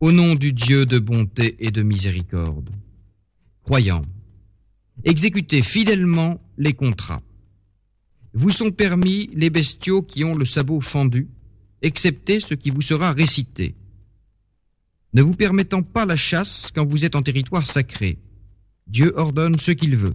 Au nom du Dieu de bonté et de miséricorde, croyants, exécutez fidèlement les contrats. Vous sont permis les bestiaux qui ont le sabot fendu, excepté ce qui vous sera récité, ne vous permettant pas la chasse quand vous êtes en territoire sacré. Dieu ordonne ce qu'il veut.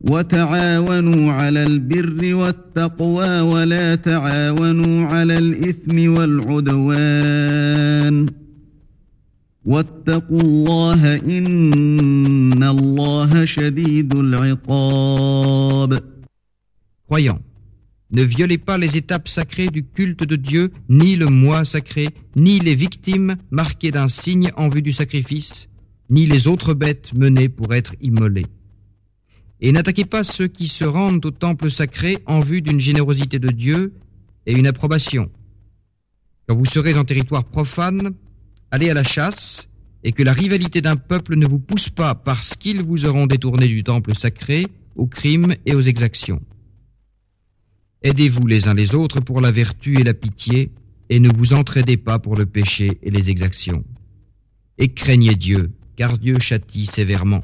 وتعاونوا على البر والتقوى ولا تعاونوا على الإثم والعدوان واتقوا الله إن الله شديد العقاب Croyants, ne violez pas les étapes sacrées du culte de Dieu, ni le mois sacré, ni les victimes marquées d'un signe en vue du sacrifice, ni les autres bêtes menées pour être immolées. Et n'attaquez pas ceux qui se rendent au temple sacré en vue d'une générosité de Dieu et une approbation. Quand vous serez en territoire profane, allez à la chasse, et que la rivalité d'un peuple ne vous pousse pas parce qu'ils vous auront détourné du temple sacré aux crimes et aux exactions. Aidez-vous les uns les autres pour la vertu et la pitié, et ne vous entraidez pas pour le péché et les exactions. Et craignez Dieu, car Dieu châtie sévèrement.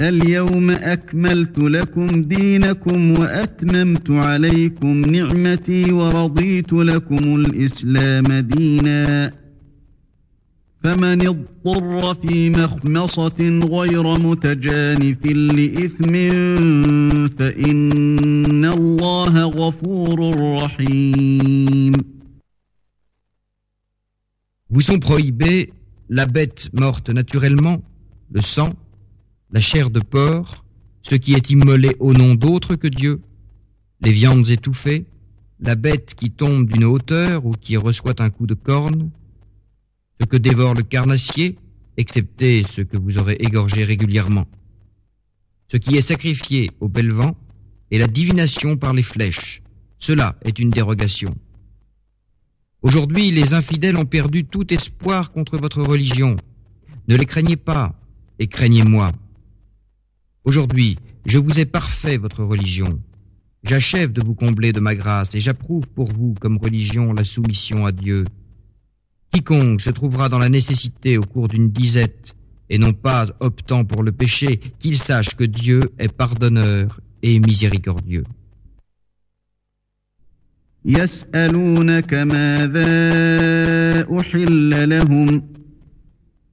اليوم أكملت لكم دينكم وأتممت عليكم نعمتي ورضيت لكم الإسلام دينا. فمن اضطر في مخمصة غير متجانف لإثم فإن الله غفور رحيم. Vous sont prohibés la bête morte naturellement, le sang, la chair de porc, ce qui est immolé au nom d'autre que Dieu, les viandes étouffées, la bête qui tombe d'une hauteur ou qui reçoit un coup de corne, ce que dévore le carnassier, excepté ce que vous aurez égorgé régulièrement, ce qui est sacrifié au bel vent, et la divination par les flèches. Cela est une dérogation. Aujourd'hui, les infidèles ont perdu tout espoir contre votre religion. Ne les craignez pas, et craignez-moi. Aujourd'hui, je vous ai parfait votre religion. J'achève de vous combler de ma grâce et j'approuve pour vous comme religion la soumission à Dieu. Quiconque se trouvera dans la nécessité au cours d'une disette et non pas optant pour le péché, qu'il sache que Dieu est pardonneur et miséricordieux. يسألونك ماذا أحل لهم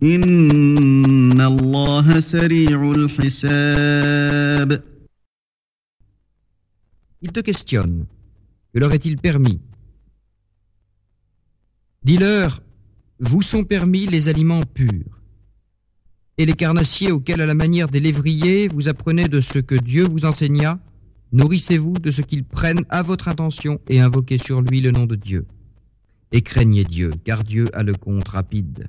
Ils te questionnent. Que leur est-il permis? Dis-leur, vous sont permis les aliments purs. Et les carnassiers auxquels, à la manière des lévriers, vous apprenez de ce que Dieu vous enseigna, nourrissez-vous de ce qu'ils prennent à votre intention et invoquez sur lui le nom de Dieu. Et craignez Dieu, car Dieu a le compte rapide.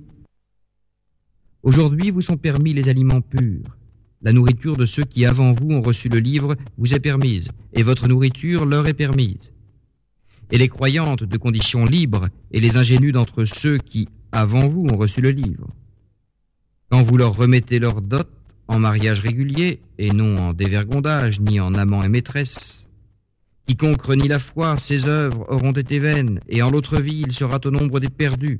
Aujourd'hui vous sont permis les aliments purs. La nourriture de ceux qui avant vous ont reçu le livre vous est permise, et votre nourriture leur est permise. Et les croyantes de conditions libres et les ingénus d'entre ceux qui avant vous ont reçu le livre. Quand vous leur remettez leur dot en mariage régulier, et non en dévergondage, ni en amant et maîtresse, quiconque renie la foi, ses œuvres auront été vaines, et en l'autre vie il sera au nombre des perdus.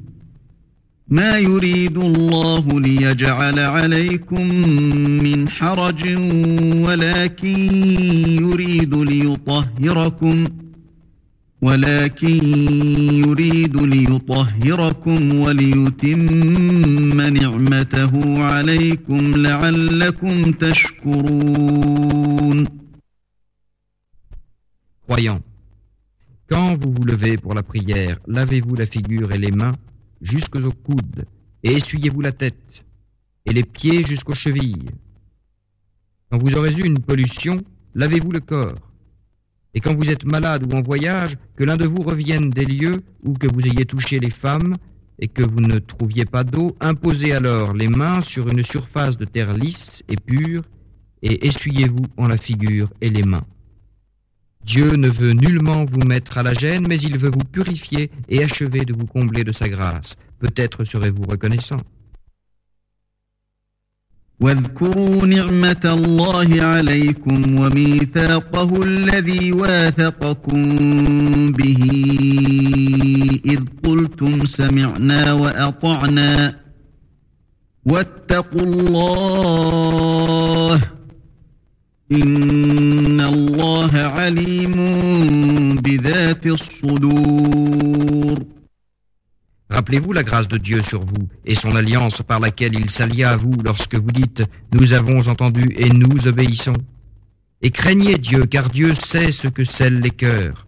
ما يريد الله ليجعل عليكم من حرج ولكن يريد ليطهركم ولكن يريد ليطهركم وليتم نعمته عليكم لعلكم تشكرون. Croyants, quand vous vous levez pour la prière, lavez-vous la figure et les mains jusqu'aux coudes, et essuyez-vous la tête, et les pieds jusqu'aux chevilles. Quand vous aurez eu une pollution, lavez-vous le corps. Et quand vous êtes malade ou en voyage, que l'un de vous revienne des lieux où que vous ayez touché les femmes, et que vous ne trouviez pas d'eau, imposez alors les mains sur une surface de terre lisse et pure, et essuyez-vous en la figure et les mains. Dieu ne veut nullement vous mettre à la gêne, mais il veut vous purifier et achever de vous combler de sa grâce. Peut-être serez-vous reconnaissant. واذكروا نعمة الله عليكم وميثاقه الذي واثقكم به إذ قلتم سمعنا وأطعنا واتقوا الله Rappelez-vous la grâce de Dieu sur vous et son alliance par laquelle il s'allia à vous lorsque vous dites ⁇ Nous avons entendu et nous obéissons ⁇ Et craignez Dieu car Dieu sait ce que scellent les cœurs.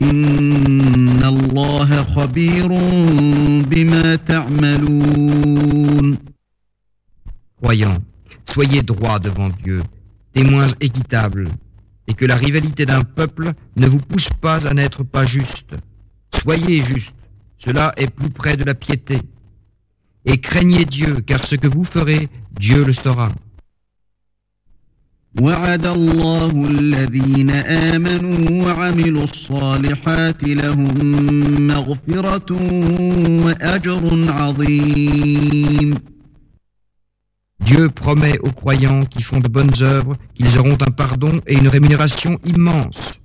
Inna soyez droits devant Dieu, témoins équitables, et que la rivalité d'un peuple ne vous pousse pas à n'être pas juste. Soyez juste, cela est plus près de la piété. Et craignez Dieu, car ce que vous ferez, Dieu le saura. وعد الله الذين آمنوا وعملوا الصالحات لهم مغفرة وأجر عظيم Dieu promet aux croyants qui font de bonnes œuvres qu'ils auront un pardon et une rémunération immense.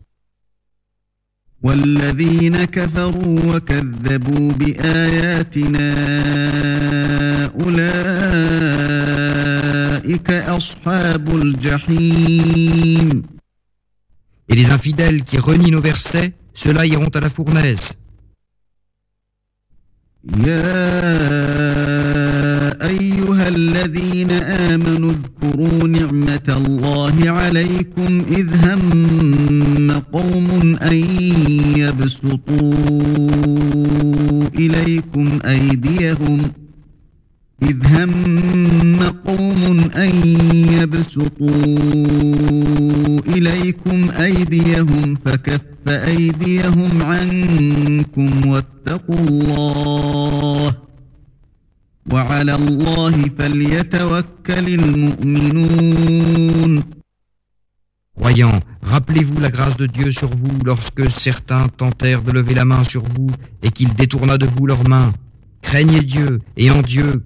والذين كفروا وكذبوا بآياتنا أولئك Et les infidèles qui renient nos versets, ceux-là iront à la fournaise. يا أيها الذين آمنوا اذكروا نعمة الله عليكم إذ هم قوم أن يبسطوا إليكم أيديهم إذ هم قوم أن يبسطوا إليكم أيديهم فكف أيديهم عنكم واتقوا الله وعلى الله فليتوكل المؤمنون Croyants, rappelez-vous la grâce de Dieu sur vous lorsque certains tentèrent de lever la main sur vous et qu'il détourna de vous leurs mains. Craignez Dieu et en Dieu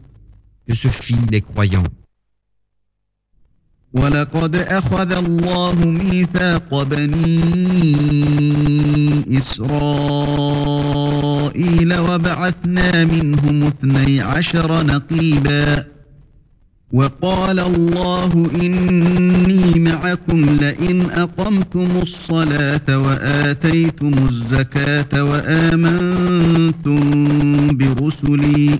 que se fient les croyants. ولقد أخذ الله ميثاق بني إسرائيل وبعثنا منهم اثني عشر نقيبا وقال الله إني معكم لئن أقمتم الصلاة وآتيتم الزكاة وآمنتم برسلي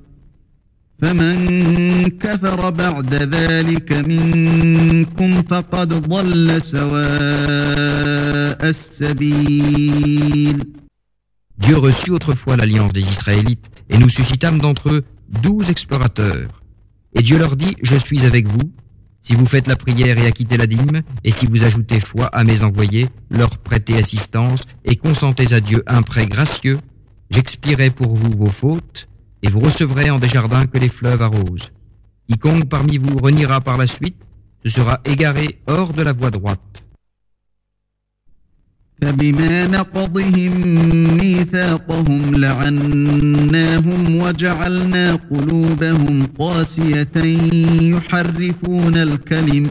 فمن كفر بعد ذلك منكم فقد ضل سواء السبيل Dieu reçut autrefois l'alliance des Israélites et nous suscitâmes d'entre eux douze explorateurs. Et Dieu leur dit, je suis avec vous, si vous faites la prière et acquittez la dîme, et si vous ajoutez foi à mes envoyés, leur prêtez assistance, et consentez à Dieu un prêt gracieux, j'expierai pour vous vos fautes, et vous recevrez en des jardins que les fleuves arrosent. Quiconque parmi vous reniera par la suite, se sera égaré hors de la voie droite. فبما نقضهم ميثاقهم لعناهم وجعلنا قلوبهم قاسية يحرفون الكلم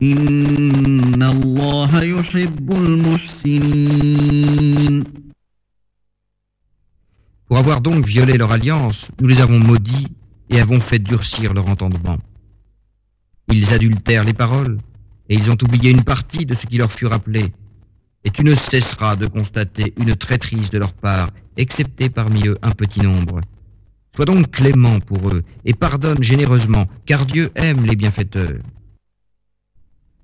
Pour avoir donc violé leur alliance, nous les avons maudits et avons fait durcir leur entendement. Ils adultèrent les paroles et ils ont oublié une partie de ce qui leur fut rappelé. Et tu ne cesseras de constater une traîtrise de leur part, excepté parmi eux un petit nombre. Sois donc clément pour eux et pardonne généreusement, car Dieu aime les bienfaiteurs.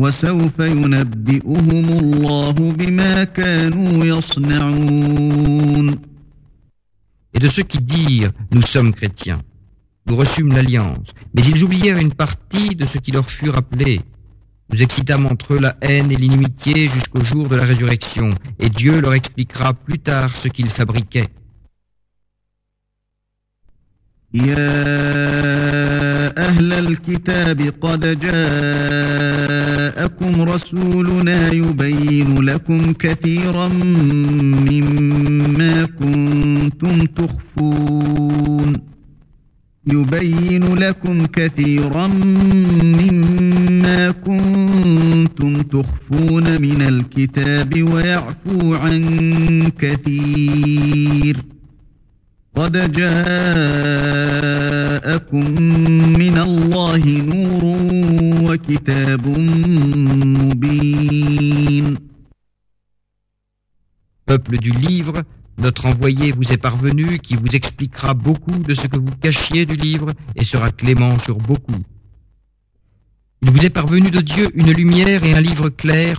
وسوف ينبئهم الله بما كانوا يصنعون Et de ceux qui dirent Nous sommes chrétiens, nous reçûmes l'alliance, mais ils oublièrent une partie de ce qui leur fut rappelé. Nous excitâmes entre eux la haine et l'inimitié jusqu'au jour de la résurrection, et Dieu leur expliquera plus tard ce qu'ils fabriquaient. يا أهل الكتاب قد جاءكم رسولنا يبين لكم كثيرا مما كنتم تخفون. يبين لكم كثيرا مما كنتم تخفون من الكتاب ويعفو عن كثير. قد جاءكم من الله نور وكتاب مبين Peuple du livre, notre envoyé vous est parvenu qui vous expliquera beaucoup de ce que vous cachiez du livre et sera clément sur beaucoup. Il vous est parvenu de Dieu une lumière et un livre clair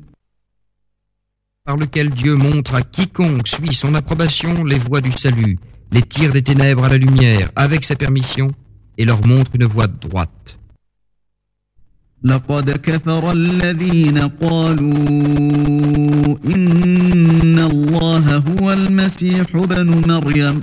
par lequel Dieu montre à quiconque suit son approbation les voies du salut, les tire des ténèbres à la lumière avec sa permission et leur montre une voie droite. لقد كفر الذين قالوا إن الله هو المسيح ابن مريم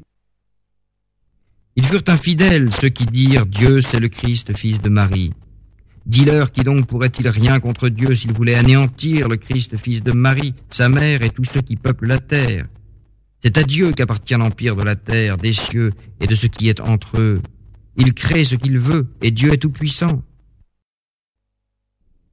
Ils furent infidèles, ceux qui dirent Dieu c'est le Christ, fils de Marie. Dis-leur qui donc pourrait-il rien contre Dieu s'il voulait anéantir le Christ, fils de Marie, sa mère et tous ceux qui peuplent la terre? C'est à Dieu qu'appartient l'empire de la terre, des cieux et de ce qui est entre eux. Il crée ce qu'il veut et Dieu est tout-puissant.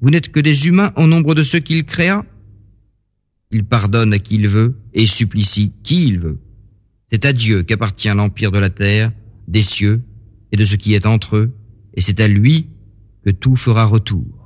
Vous n'êtes que des humains au nombre de ceux qu'il créa Il pardonne à qui il veut et supplie qui il veut. C'est à Dieu qu'appartient l'empire de la terre, des cieux et de ce qui est entre eux, et c'est à lui que tout fera retour.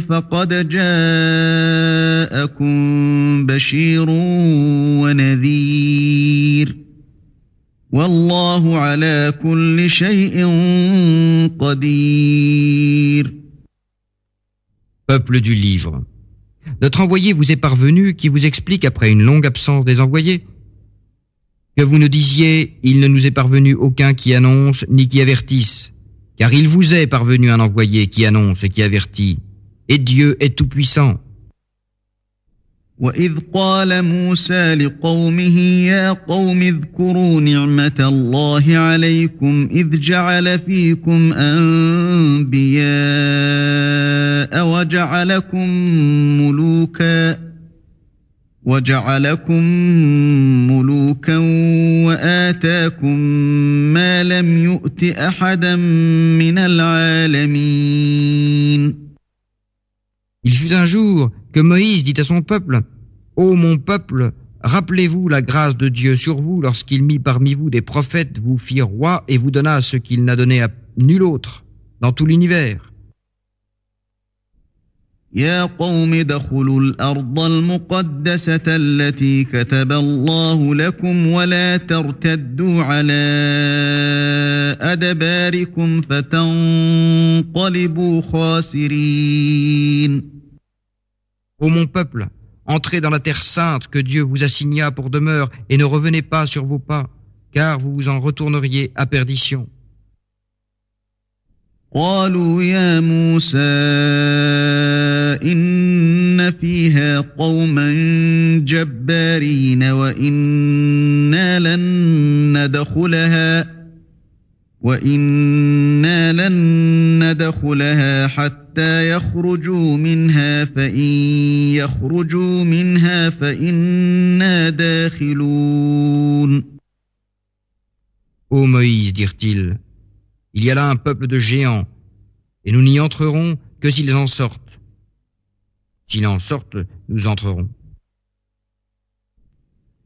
فقد جاءكم بشير ونذير والله على كل شيء قدير Peuple du livre Notre envoyé vous est parvenu qui vous explique après une longue absence des envoyés que vous nous disiez il ne nous est parvenu aucun qui annonce ni qui avertisse, car il vous est parvenu un envoyé qui annonce et qui avertit, Et Dieu est tout-puissant. وإذ قال موسى لقومه يا قوم اذكروا نعمة الله عليكم إذ جعل فيكم أنبياء وجعلكم ملوكا وجعلكم ملوكا وآتاكم ما لم يؤت أحدا من العالمين Il fut un jour que Moïse dit à son peuple, Ô mon peuple, rappelez-vous la grâce de Dieu sur vous lorsqu'il mit parmi vous des prophètes, vous fit roi et vous donna ce qu'il n'a donné à nul autre dans tout l'univers. يا قوم ادخلوا الأرض المقدسة التي كتب الله لكم ولا ترتدوا على أدباركم فتنقلبوا خاسرين Ô mon peuple, entrez dans la terre sainte que Dieu vous assigna pour demeure et ne revenez pas sur vos pas, car vous vous en retourneriez à perdition. قالوا يا موسى إن فيها قوما جبارين وإنا لن ندخلها وإنا لن ندخلها حتى يخرجوا منها فإن يخرجوا منها فإنا داخلون Ô Moïse, dirent-ils, Il y a là un peuple de géants, et nous n'y entrerons que s'ils en sortent. S'ils en sortent, nous entrerons.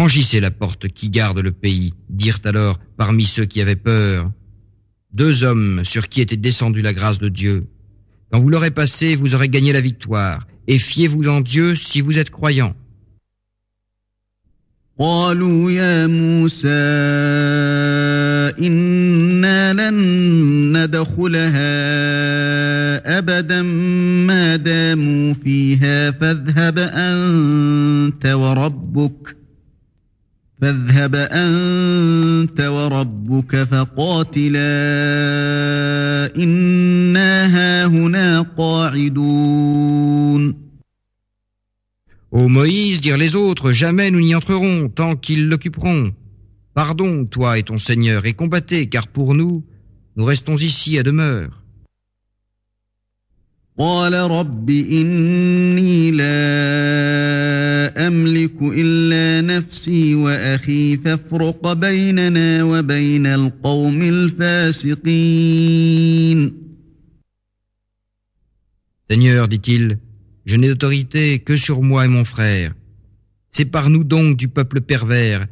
Franchissez la porte qui garde le pays, dirent alors parmi ceux qui avaient peur. Deux hommes sur qui était descendue la grâce de Dieu. Quand vous l'aurez passé, vous aurez gagné la victoire. Et fiez-vous en Dieu si vous êtes croyants. قالوا يا موسى إنا لن ندخلها أبدا ما داموا فيها فاذهب أنت وربك فاذهب أنت وربك فقاتلا إنا هاهنا قاعدون Ô Moïse, dirent les autres, jamais nous n'y entrerons tant qu'ils l'occuperont. Pardon, toi et ton Seigneur, et combattez, car pour nous, nous restons ici à demeure. قال رب إني لا أملك إلا نفسي وأخي فافرق بيننا وبين القوم الفاسقين Seigneur, dit-il, je n'ai d'autorité que sur moi et mon frère. Sépare-nous donc du peuple pervers.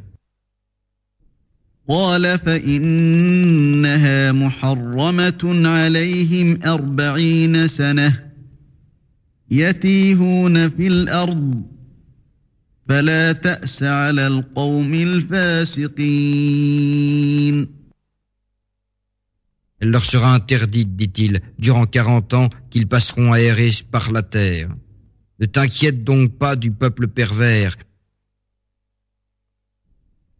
قال فإنها محرمة عليهم أربعين سنة يتيهون في الأرض فلا تأس على القوم الفاسقين Elle leur sera interdite, dit-il, durant quarante ans qu'ils passeront errer par la terre. Ne t'inquiète donc pas du peuple pervers.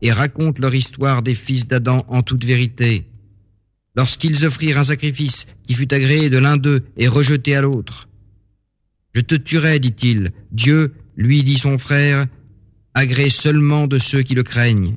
Et raconte leur histoire des fils d'Adam en toute vérité. Lorsqu'ils offrirent un sacrifice qui fut agréé de l'un d'eux et rejeté à l'autre. Je te tuerai, dit-il. Dieu, lui dit son frère, agrée seulement de ceux qui le craignent.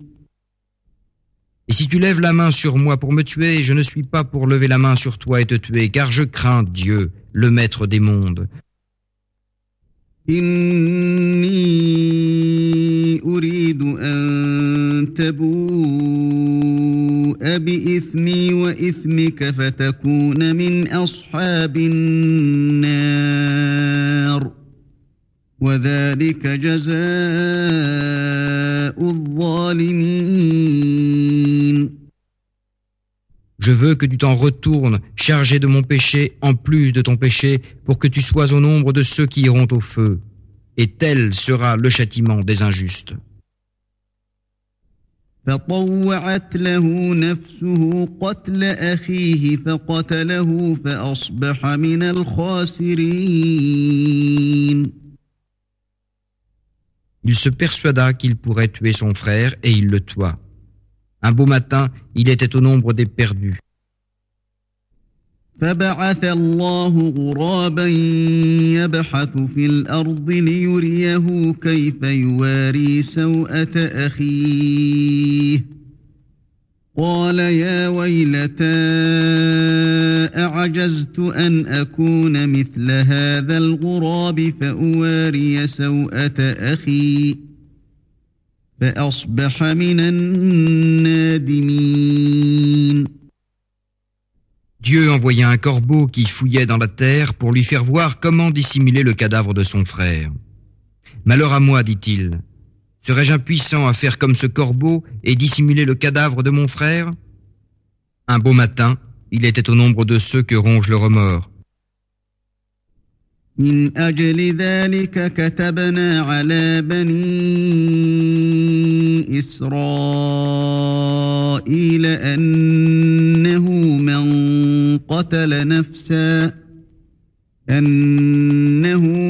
Et si tu lèves la main sur moi pour me tuer, je ne suis pas pour lever la main sur toi et te tuer, car je crains Dieu, le maître des mondes. Je veux que tu t'en retournes, chargé de mon péché, en plus de ton péché, pour que tu sois au nombre de ceux qui iront au feu. Et tel sera le châtiment des injustes. Il se persuada qu'il pourrait tuer son frère et il le tua. Un beau matin, il était au nombre des perdus. فبعث الله غرابا يبحث في الأرض ليريه كيف يواري سوءة أخيه قال يا ويلتى أعجزت أن أكون مثل هذا الغراب فأواري سوءة أخي فأصبح من النادمين Dieu envoya un corbeau qui fouillait dans la terre pour lui faire voir comment dissimuler le cadavre de son frère. Malheur à moi, dit-il. Serais-je impuissant à faire comme ce corbeau et dissimuler le cadavre de mon frère Un beau matin, il était au nombre de ceux que ronge le remords. من أجل ذلك كتبنا على بني إسرائيل أنه من قتل نفسا أنه من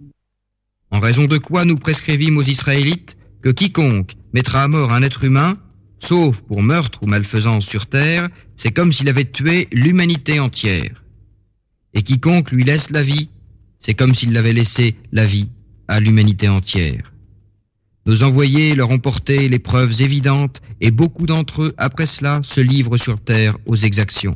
En raison de quoi nous prescrivîmes aux Israélites que quiconque mettra à mort un être humain, sauf pour meurtre ou malfaisance sur terre, c'est comme s'il avait tué l'humanité entière. Et quiconque lui laisse la vie, c'est comme s'il l'avait laissé la vie à l'humanité entière. Nos envoyés leur ont porté les preuves évidentes et beaucoup d'entre eux, après cela, se livrent sur terre aux exactions.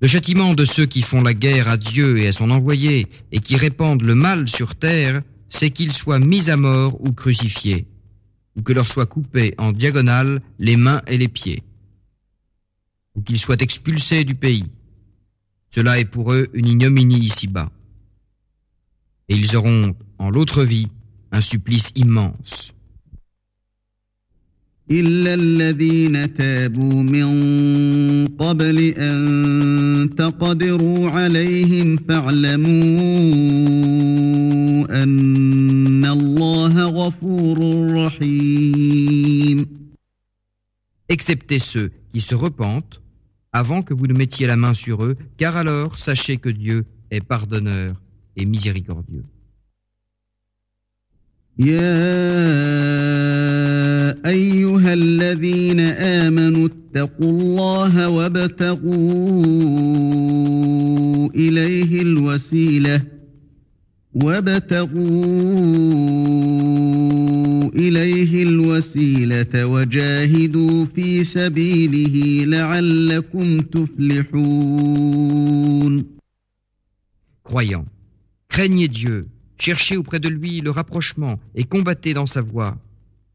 Le châtiment de ceux qui font la guerre à Dieu et à son envoyé et qui répandent le mal sur terre, c'est qu'ils soient mis à mort ou crucifiés, ou que leur soient coupés en diagonale les mains et les pieds, ou qu'ils soient expulsés du pays. Cela est pour eux une ignominie ici-bas. Et ils auront, en l'autre vie, un supplice immense. إلا الذين تابوا من قبل أن تقدروا عليهم فاعلموا أن الله غفور رحيم Excepté ceux qui se repentent avant que vous ne mettiez la main sur eux, car alors sachez que Dieu est pardonneur et miséricordieux. يا أيها الذين آمنوا اتقوا الله وابتغوا إليه الوسيلة وابتغوا إليه الوسيلة وجاهدوا في سبيله لعلكم تفلحون Croyants, craignez Dieu Cherchez auprès de lui le rapprochement et combattez dans sa voie.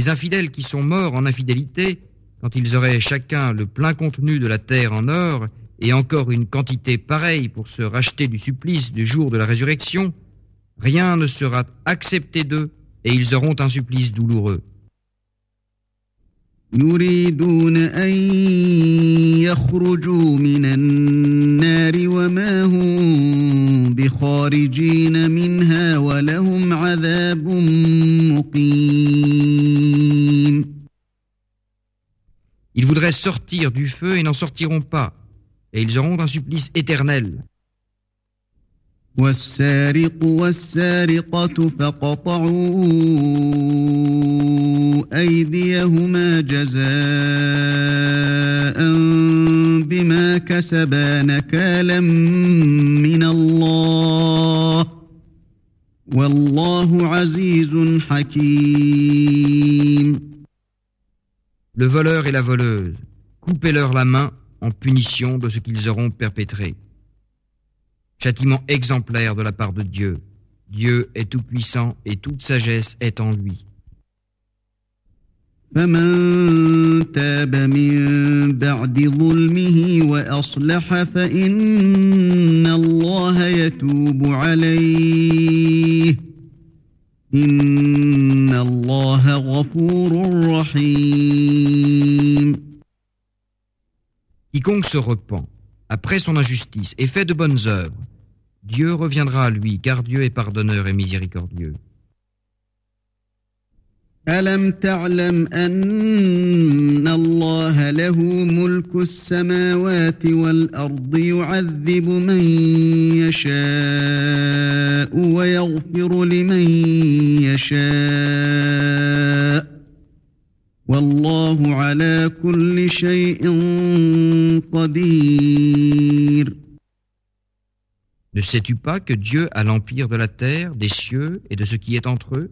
Les infidèles qui sont morts en infidélité, quand ils auraient chacun le plein contenu de la terre en or, et encore une quantité pareille pour se racheter du supplice du jour de la résurrection, rien ne sera accepté d'eux, et ils auront un supplice douloureux. يريدون أن يخرجوا من النار وما هم بخارجين منها ولهم عذاب مقيم Ils voudraient sortir du feu et n'en sortiront pas, et ils auront un supplice éternel. والسارق والسارقة فقطعوا أيديهما جزاء بما كسبا نكالا من الله والله عزيز حكيم Le voleur et la voleuse, coupez-leur la main en punition de ce qu'ils auront perpétré. Châtiment exemplaire de la part de Dieu. Dieu est tout-puissant et toute sagesse est en lui. فمن تاب من بعد ظلمه وأصلح فإن الله يتوب عليه إن الله غفور رحيم Quiconque se repent après son injustice et fait de bonnes œuvres, Dieu reviendra à lui, car Dieu est pardonneur et miséricordieux. ألم تعلم أن الله له ملك السماوات والأرض يعذب من يشاء ويغفر لمن يشاء والله على كل شيء قدير. Ne sais-tu pas que Dieu a l'empire de la terre, des cieux et de ce qui est entre eux?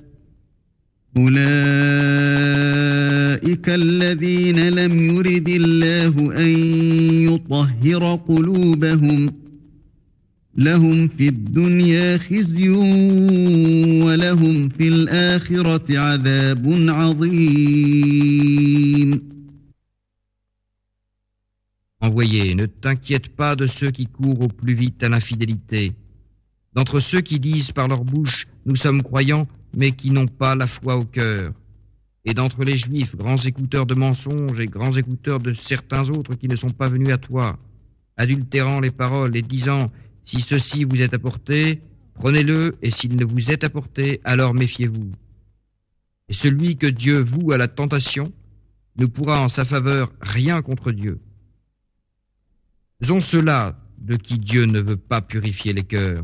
أولئك الذين لم يرد الله أن يطهر قلوبهم لهم في الدنيا خزي ولهم في الآخرة عذاب عظيم. Envoyé, ne t'inquiète pas de ceux qui courent au plus vite à l'infidélité, d'entre ceux qui disent par leur bouche Nous sommes croyants, mais qui n'ont pas la foi au cœur, et d'entre les Juifs, grands écouteurs de mensonges et grands écouteurs de certains autres qui ne sont pas venus à toi, adultérant les paroles et disant Si ceci vous est apporté, prenez-le, et s'il ne vous est apporté, alors méfiez-vous. Et celui que Dieu voue à la tentation ne pourra en sa faveur rien contre Dieu ont ceux-là de qui Dieu ne veut pas purifier les cœurs.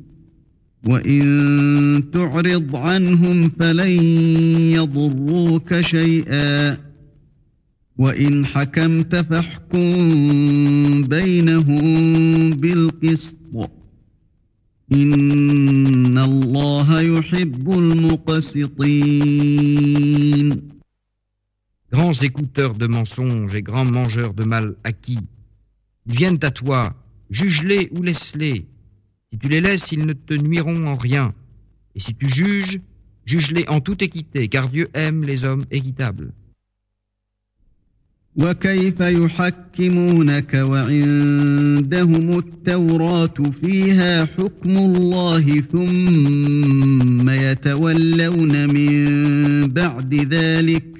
وإن تعرض عنهم فلن يضروك شيئا وإن حكمت فاحكم بينهم بالقسط إن الله يحب المقسطين Grands écouteurs de mensonges et grands mangeurs de mal acquis, viennent à toi, juge-les ou laisse-les, Si tu les laisses, ils ne te nuiront en rien. Et si tu juges, juge-les en toute équité, car Dieu aime les hommes équitables. وكيف يحكمونك وعندهم التوراة فيها حكم الله ثم يتولون من بعد ذلك وما أولئك بالمؤمنين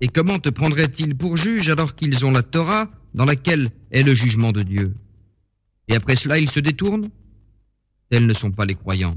Et comment te prendraient-ils pour juge alors qu'ils ont la Torah dans laquelle est le jugement de Dieu? Et après cela, ils se détournent? Tels ne sont pas les croyants.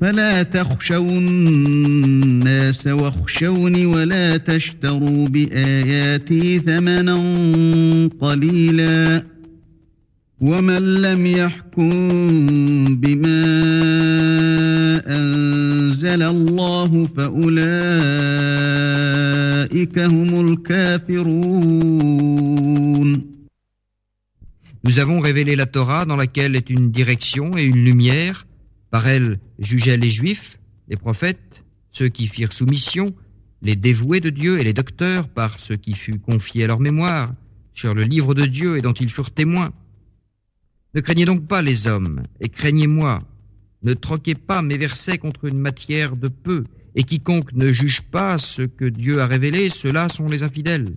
فلا تخشوا الناس واخشوني ولا تشتروا بآياتي ثمنا قليلا ومن لم يحكم بما أنزل الله فأولئك هم الكافرون. Nous avons révélé la Torah dans laquelle est une direction et une lumière. Par elle jugeaient les juifs, les prophètes, ceux qui firent soumission, les dévoués de Dieu et les docteurs par ce qui fut confié à leur mémoire, sur le livre de Dieu et dont ils furent témoins. Ne craignez donc pas les hommes, et craignez-moi. Ne troquez pas mes versets contre une matière de peu, et quiconque ne juge pas ce que Dieu a révélé, ceux-là sont les infidèles.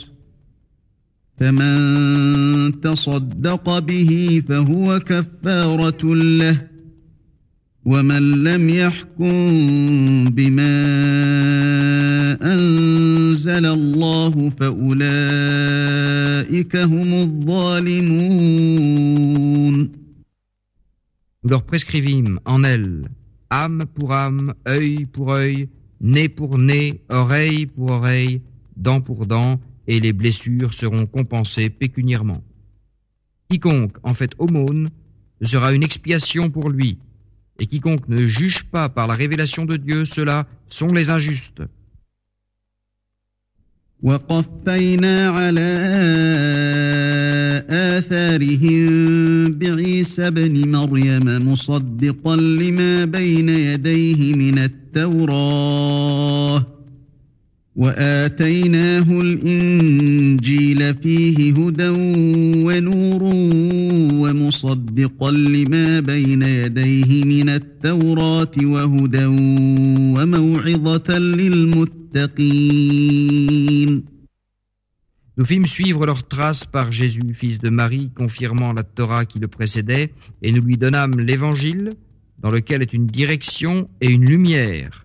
فمن تصدق به فهو كفارة له ومن لم يحكم بما أنزل الله فأولئك هم الظالمون Nous leur prescrivîmes en elles âme pour âme, œil pour œil, nez pour nez, oreille pour oreille, dent pour dent, et les blessures seront compensées pécuniairement. Quiconque en fait aumône sera une expiation pour lui, et quiconque ne juge pas par la révélation de Dieu, ceux-là sont les injustes. وقفينا على آثارهم بعيسى ابن مريم مصدقا لما بين يديه من التوراه وآتيناه الإنجيل فيه هدى ونور ومصدقا لما بين يديه من التوراة وهدى وموعظة للمتقين Nous fîmes suivre leurs traces par Jésus, fils de Marie, confirmant la Torah qui le précédait, et nous lui donnâmes l'Évangile, dans lequel est une direction et une lumière,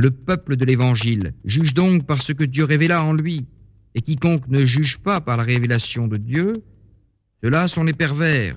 le peuple de l'Évangile juge donc par ce que Dieu révéla en lui, et quiconque ne juge pas par la révélation de Dieu, ceux-là sont les pervers.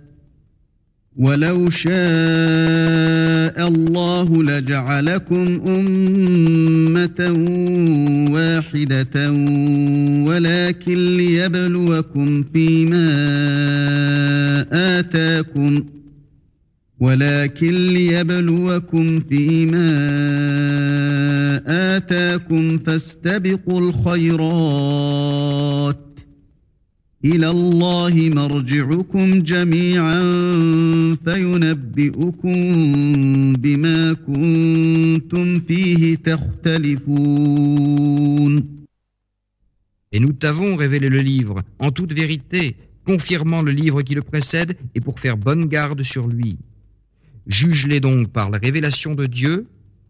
ولو شاء الله لجعلكم أمة واحدة ولكن ليبلوكم فيما آتاكم ولكن ليبلوكم فيما آتاكم فاستبقوا الخيرات إلى الله مرجعكم جميعا فينبئكم بما كنتم فيه تختلفون Et nous t'avons révélé le livre en toute vérité, confirmant le livre qui le précède et pour faire bonne garde sur lui. Juge-les donc par la révélation de Dieu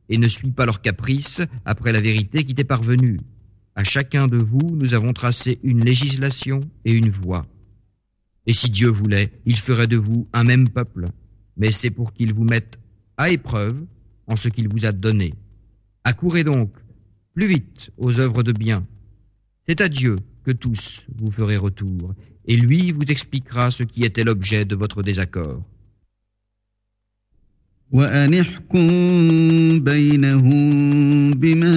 et ne suis pas leurs caprices après la vérité qui t'est parvenue. À chacun de vous, nous avons tracé une législation et une voie. Et si Dieu voulait, il ferait de vous un même peuple, mais c'est pour qu'il vous mette à épreuve en ce qu'il vous a donné. Accourez donc plus vite aux œuvres de bien. C'est à Dieu que tous vous ferez retour, et lui vous expliquera ce qui était l'objet de votre désaccord. وأن احكم بينهم بما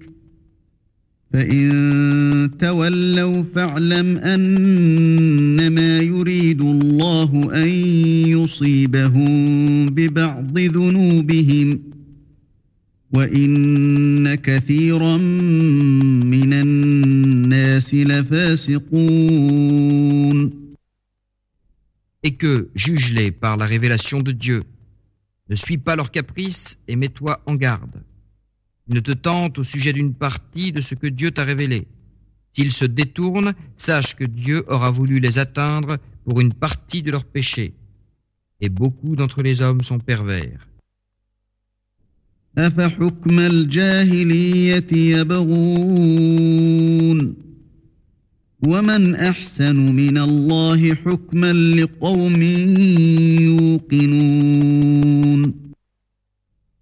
فإن تولوا فاعلم أنما يريد الله أن يصيبهم ببعض ذنوبهم ۖ وإن كثيرا من الناس لفاسقون Et que, juge-les par la révélation de Dieu. Ne suis pas leurs caprices et mets-toi en garde. Ne te tente au sujet d'une partie de ce que Dieu t'a révélé. S'ils se détournent, sache que Dieu aura voulu les atteindre pour une partie de leurs péchés. Et beaucoup d'entre les hommes sont pervers.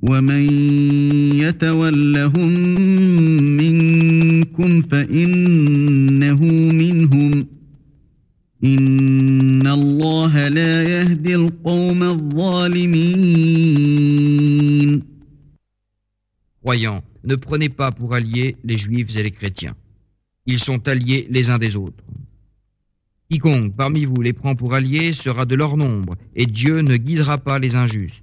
ومن يتولهم منكم فانه منهم Croyants, ne prenez pas pour alliés les juifs et les chrétiens. Ils sont alliés les uns des autres. Quiconque parmi vous les prend pour alliés sera de leur nombre, et Dieu ne guidera pas les injustes.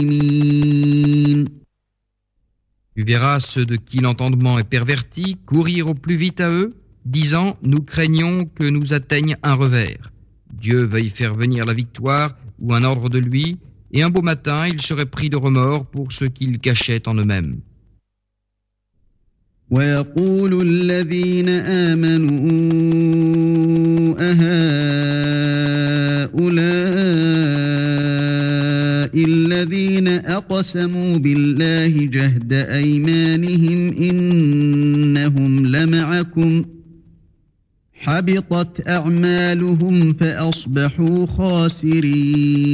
Tu verras ceux de qui l'entendement est perverti courir au plus vite à eux, disant Nous craignons que nous atteigne un revers. Dieu veuille faire venir la victoire ou un ordre de lui, et un beau matin ils seraient pris de remords pour ce qu'ils cachaient en eux-mêmes. ويقول الذين آمنوا أهؤلاء الذين أقسموا بالله جهد أيمانهم إنهم لمعكم حبطت أعمالهم فأصبحوا خاسرين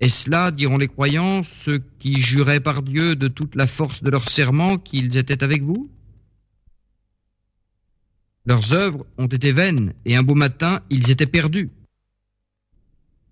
Et cela, diront les croyants, ceux qui juraient par Dieu de toute la force de leur serment qu'ils étaient avec vous Leurs œuvres ont été vaines, et un beau matin, ils étaient perdus.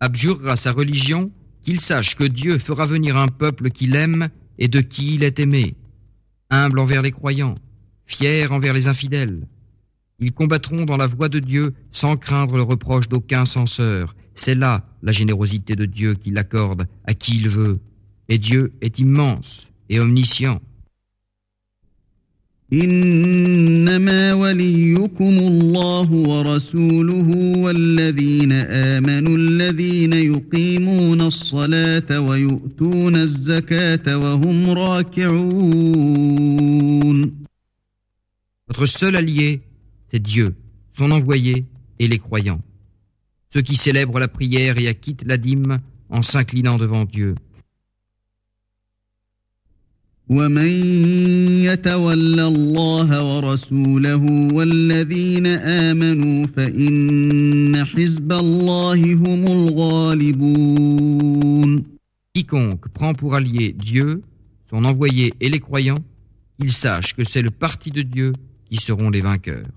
abjurera sa religion, qu'il sache que Dieu fera venir un peuple qu'il aime et de qui il est aimé. humbles envers les croyants, fiers envers les infidèles. Ils combattront dans la voie de Dieu sans craindre le reproche d'aucun censeur. C'est là la générosité de Dieu qu'il accorde à qui il veut. Et Dieu est immense et omniscient. إنما وليكم الله ورسوله والذين آمنوا الذين يقيمون الصلاة ويؤتون الزكاة وهم راكعون Votre seul allié, c'est Dieu, son envoyé et les croyants. Ceux qui célèbrent la prière et acquittent la dîme en s'inclinant devant Dieu. ومن يتول الله ورسوله والذين آمنوا فإن حزب الله هم الغالبون Quiconque prend pour allié Dieu, son envoyé et les croyants, il sache que c'est le parti de Dieu qui seront les vainqueurs.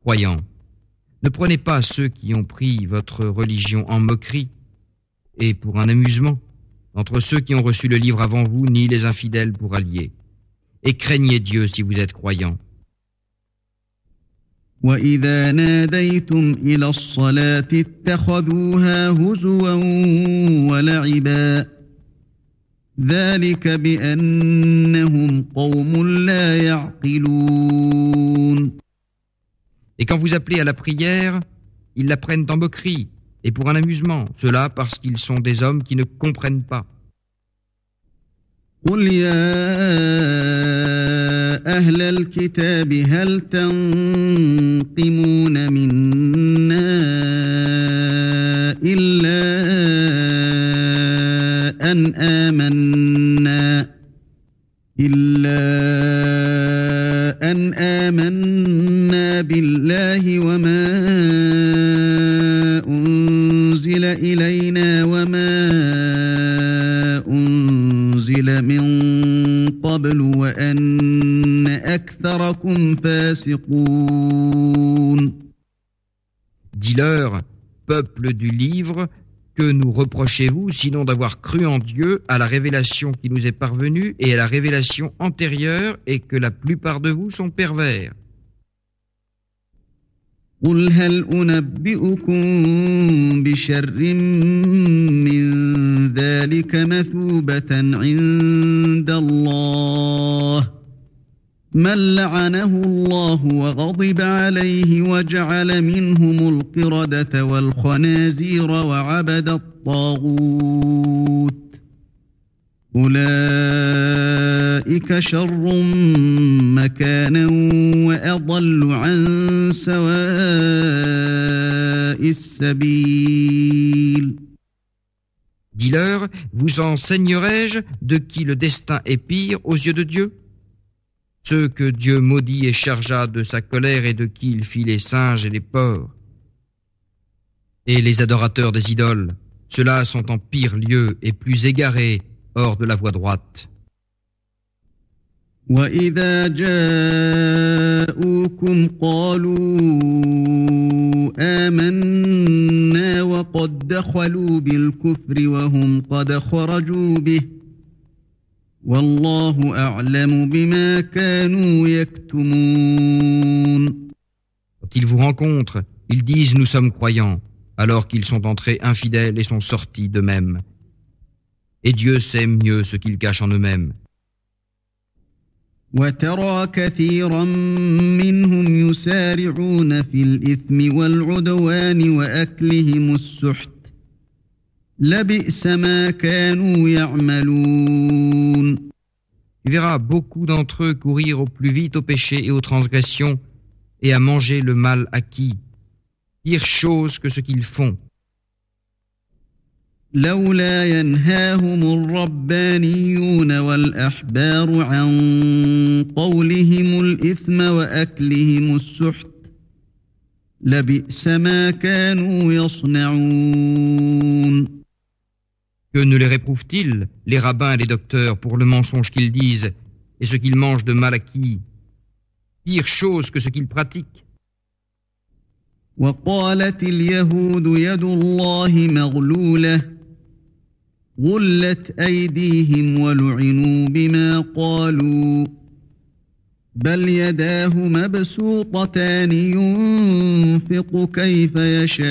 Croyants, ne prenez pas ceux qui ont pris votre religion en moquerie et pour un amusement, entre ceux qui ont reçu le livre avant vous, ni les infidèles pour alliés. Et craignez Dieu si vous êtes croyants. وإذا ناديتم إلى الصلاة اتخذوها هزوا ولعبا Et quand vous appelez à la prière, ils la prennent en moquerie et pour un amusement, cela parce qu'ils sont des hommes qui ne comprennent pas. قل يا أهل الكتاب هل تنقمون منا أن آمنا إلا أن آمنا بالله وما أنزل إلينا وما أنزل من قبل وأن أكثركم فاسقون. Dis-leur, peuple du livre, que nous reprochez-vous sinon d'avoir cru en Dieu, à la révélation qui nous est parvenue et à la révélation antérieure, et que la plupart de vous sont pervers قل هل أنبئكم بشر من ذلك مثوبة عند الله من لعنه الله وغضب عليه وجعل منهم القردة والخنازير وعبد الطاغوت. أولئك شر مكانا وأضل عن سواء السبيل. Dis-leur, vous enseignerai-je de qui le destin est pire aux yeux de Dieu? Ceux que Dieu maudit et chargea de sa colère et de qui il fit les singes et les porcs. Et les adorateurs des idoles, ceux-là sont en pire lieu et plus égarés hors de la voie droite. وإذا جاءوكم قالوا آمنا وقد دخلوا بالكفر وهم قد خرجوا به Quand ils vous rencontrent, ils disent nous sommes croyants, alors qu'ils sont entrés infidèles et sont sortis d'eux-mêmes. Et Dieu sait mieux ce qu'ils cachent en eux-mêmes. وترى كثيرا منهم يسارعون في الإثم والعدوان وأكلهم السحت لبئس ما كانوا يعملون Tu verras beaucoup d'entre eux courir au plus vite au péché et aux transgressions et à manger le mal acquis. Pire chose que ce qu'ils font. لولا ينهاهم الربانيون والأحبار عن قولهم الإثم وأكلهم السحت لبئس ما كانوا يصنعون Que ne les réprouvent-ils, les rabbins et les docteurs, pour le mensonge qu'ils disent et ce qu'ils mangent de mal acquis Pire chose que ce qu'ils pratiquent. وقالت اليهود يد الله مغلولة غلت أيديهم ولعنوا بما قالوا بل يداه مبسوطتان ينفق كيف يشاء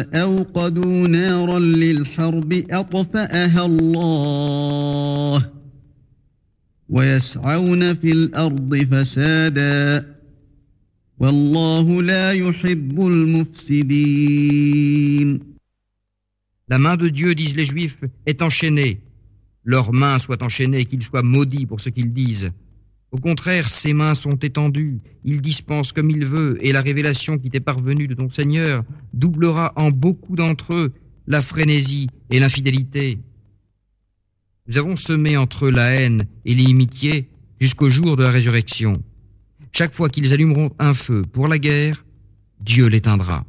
أوقدوا نارا للحرب أطفأها الله ويسعون في الأرض فسادا والله لا يحب المفسدين La main de Dieu, disent les Juifs, est enchaînée. Leurs mains soient enchaînées, qu'ils soient maudits pour ce qu'ils disent. Au contraire, ses mains sont étendues, il dispense comme il veut, et la révélation qui t'est parvenue de ton Seigneur doublera en beaucoup d'entre eux la frénésie et l'infidélité. Nous avons semé entre eux la haine et l'inimitié jusqu'au jour de la résurrection. Chaque fois qu'ils allumeront un feu pour la guerre, Dieu l'éteindra.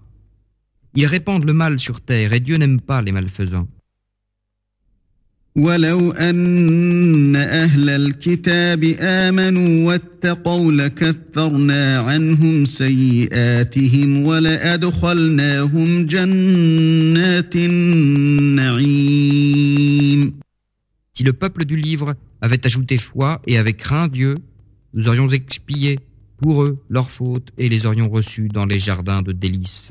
Ils répandent le mal sur terre et Dieu n'aime pas les malfaisants. ولو أن أهل الكتاب آمنوا واتقوا لكفرنا عنهم سيئاتهم ولأدخلناهم جنات النعيم Si le peuple du livre avait ajouté foi et avait craint Dieu, nous aurions expié pour eux leurs fautes et les aurions reçus dans les jardins de délices.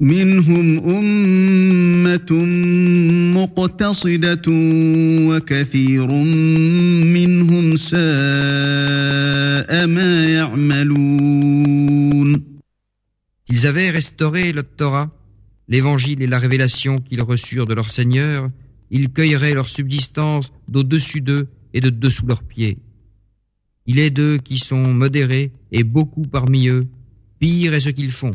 منهم أمة مقتصدة وكثير منهم ساء ما يعملون Ils avaient restauré le Torah, l'évangile et la révélation qu'ils reçurent de leur Seigneur, ils cueilleraient leur subsistance d'au-dessus d'eux et de dessous leurs pieds. Il est d'eux qui sont modérés et beaucoup parmi eux, pire est ce qu'ils font.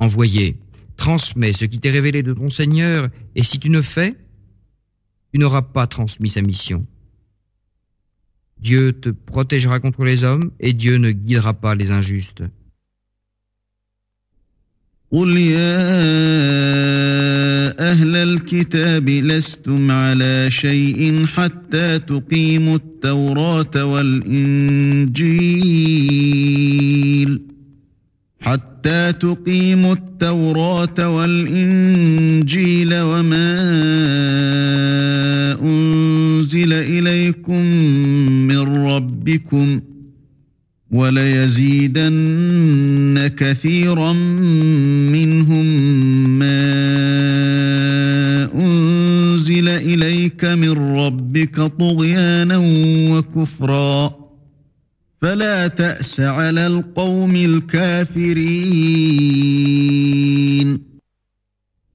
Envoyé, transmets ce qui t'est révélé de ton Seigneur, et si tu ne fais, tu n'auras pas transmis sa mission. Dieu te protégera contre les hommes, et Dieu ne guidera pas les injustes. الكتاب لستم على شيء حتى تقيموا التوراة والإنجيل. حتى تقيموا التوراة والإنجيل وما أنزل إليكم من ربكم ۖ وليزيدن كثيرا منهم ما إليك من ربك طغيانا وكفرا فلا تأس على القوم الكافرين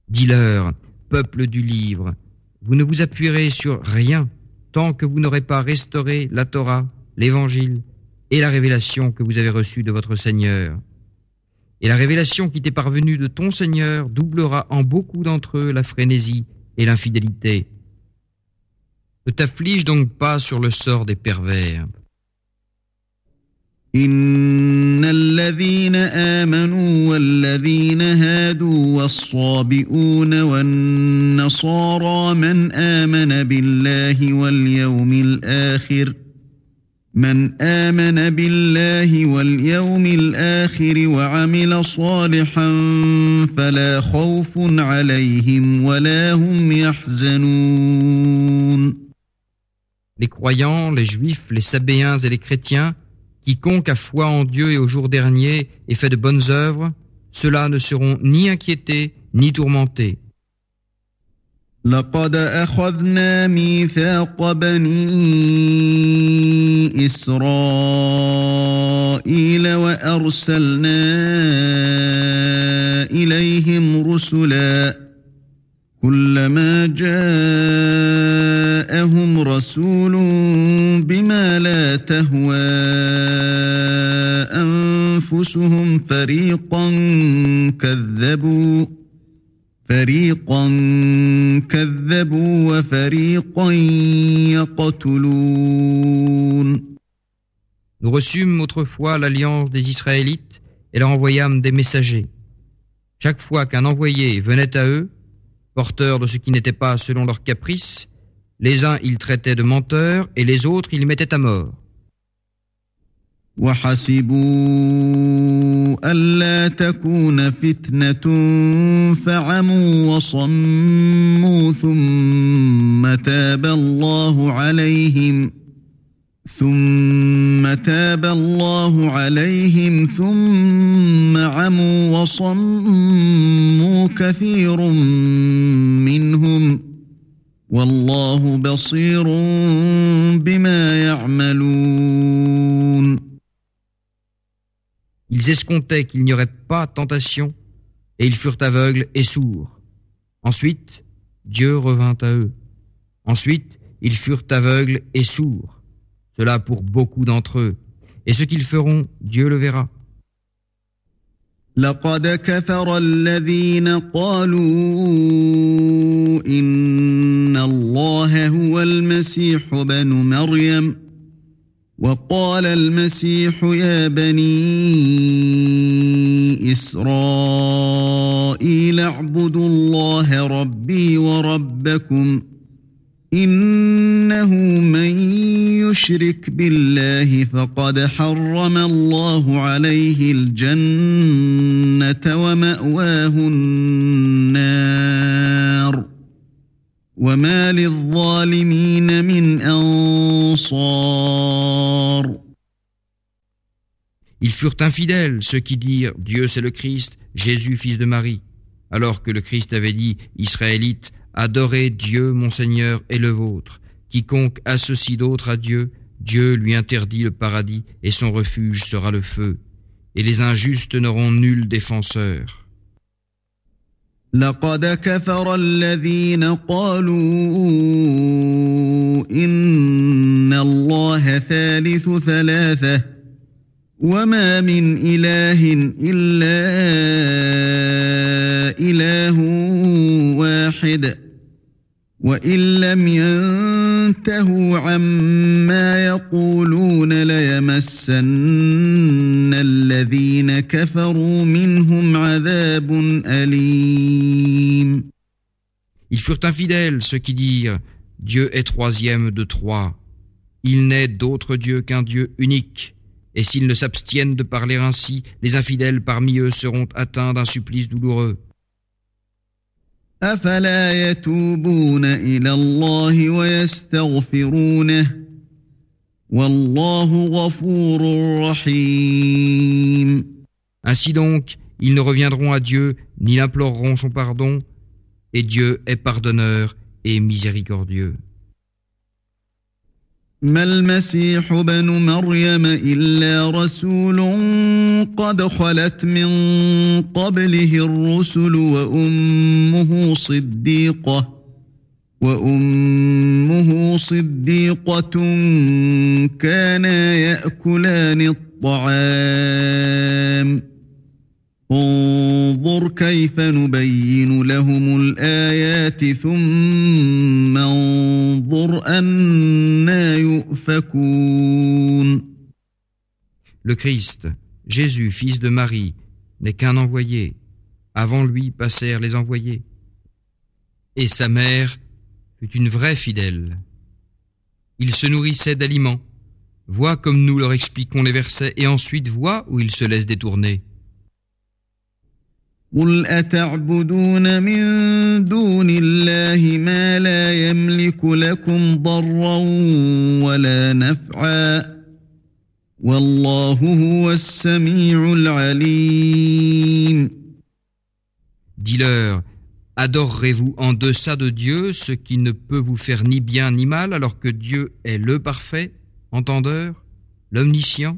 Dis-leur, peuple du livre, vous ne vous appuierez sur rien tant que vous n'aurez pas restauré la Torah, l'Évangile et la révélation que vous avez reçue de votre Seigneur. Et la révélation qui t'est parvenue de ton Seigneur doublera en beaucoup d'entre eux la frénésie et l'infidélité. Ne t'afflige donc pas sur le sort des pervers. إن الذين آمنوا والذين هادوا والصابئون والنصارى من آمن بالله واليوم الآخر من آمن بالله واليوم الآخر وعمل صالحا فلا خوف عليهم ولا هم يحزنون Les croyants, les juifs, les sabéens et les chrétiens Quiconque a foi en Dieu et au jour dernier et fait de bonnes œuvres, ceux-là ne seront ni inquiétés ni tourmentés. لقد أخذنا ميثاق بني إسرائيل وأرسلنا إليهم رسلا كلما جاءهم رسول بما لا تهوى أنفسهم فريقا كذبوا فريقا كذبوا وفريقا يقتلون Nous reçûmes autrefois l'alliance des Israélites et leur envoyâmes des messagers. Chaque fois qu'un envoyé venait à eux, porteurs de ce qui n'était pas selon leur caprice, les uns ils traitaient de menteurs et les autres ils mettaient à mort. ثم تاب الله عليهم ثم عموا وصموا كثير منهم والله بصير بما يعملون Ils escomptaient qu'il n'y aurait pas tentation et ils furent aveugles et sourds. Ensuite, Dieu revint à eux. Ensuite, ils furent aveugles et sourds. Cela pour beaucoup d'entre eux. Et ce qu'ils feront, Dieu le verra. لقد كفر الذين قالوا إن الله هو المسيح بن مريم وقال المسيح يا بني إسرائيل اعبدوا الله ربي وربكم إنه من يشرك بالله فقد حرم الله عليه الجنة ومأواه النار وما للظالمين من أنصار Ils furent infidèles, ceux qui dirent Dieu c'est le Christ, Jésus fils de Marie, alors que le Christ avait dit Israélites, Adorez Dieu, mon Seigneur, et le vôtre. Quiconque associe d'autres à Dieu, Dieu lui interdit le paradis, et son refuge sera le feu. Et les injustes n'auront nul défenseur. وما من إله إلا إله واحد وإن لم ينتهوا عما يقولون ليمسن الذين كفروا منهم عذاب أليم Ils furent infidèles, ceux qui dirent Dieu est troisième de trois. Il n'est d'autre Dieu qu'un Dieu unique. Et s'ils ne s'abstiennent de parler ainsi, les infidèles parmi eux seront atteints d'un supplice douloureux. Ainsi donc, ils ne reviendront à Dieu, ni n'imploreront son pardon, et Dieu est pardonneur et miséricordieux. ما المسيح ابن مريم إلا رسول قد خلت من قبله الرسل وأمه صديقة وأمه صديقة كانا يأكلان الطعام. انظر كيف نبين لهم الآيات ثم انظر أنا يؤفكون Le Christ, Jésus, fils de Marie, n'est qu'un envoyé. Avant lui passèrent les envoyés. Et sa mère fut une vraie fidèle. Il se nourrissait d'aliments. Vois comme nous leur expliquons les versets et ensuite vois où il se laisse détourner. قل أتعبدون من دون الله ما لا يملك لكم ضرا ولا نفعا والله هو السميع العليم Dis-leur, adorerez-vous en deçà de Dieu ce qui ne peut vous faire ni bien ni mal alors que Dieu est le parfait, entendeur, l'omniscient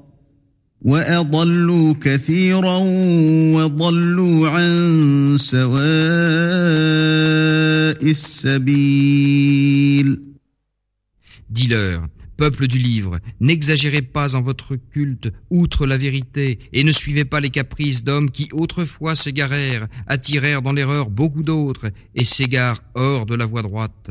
وأضلوا كثيرا وضلوا عن سواء السبيل Dis-leur, peuple du livre, n'exagérez pas en votre culte outre la vérité et ne suivez pas les caprices d'hommes qui autrefois s'égarèrent, attirèrent dans l'erreur beaucoup d'autres et s'égarent hors de la voie droite.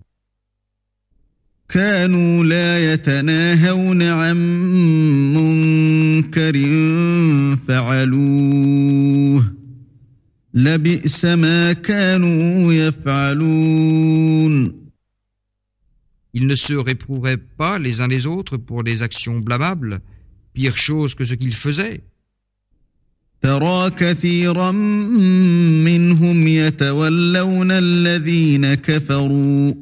كانوا لا يتناهون عن منكر فعلوه لبئس ما كانوا يفعلون Ils ne se réprouveraient pas les uns les autres pour des actions blâmables, pire chose que ce qu'ils faisaient. ترى كثيرا منهم يتولون الذين كفروا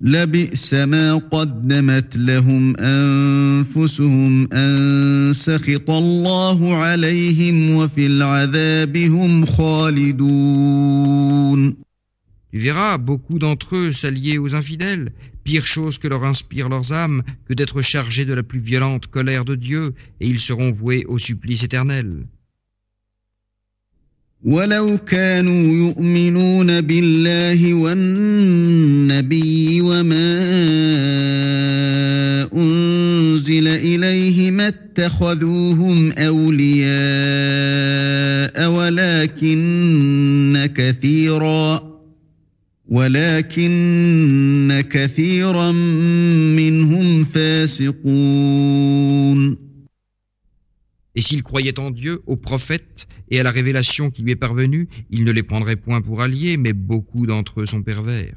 لبئس ما قدمت لهم أنفسهم أن سخط الله عليهم وفي العذاب هم خالدون Tu verras beaucoup d'entre eux s'allier aux infidèles, pire chose que leur inspirent leurs âmes que d'être chargés de la plus violente colère de Dieu, et ils seront voués au supplice éternel. ولو كانوا يؤمنون بالله والنبي إليه ما اتخذوهم أولياء ولكن كثيرا ولكن كثيرا منهم فاسقون Et s'ils croyaient en Dieu, aux prophètes et à la révélation qui lui est parvenue, ils ne les prendraient point pour alliés, mais beaucoup d'entre eux sont pervers.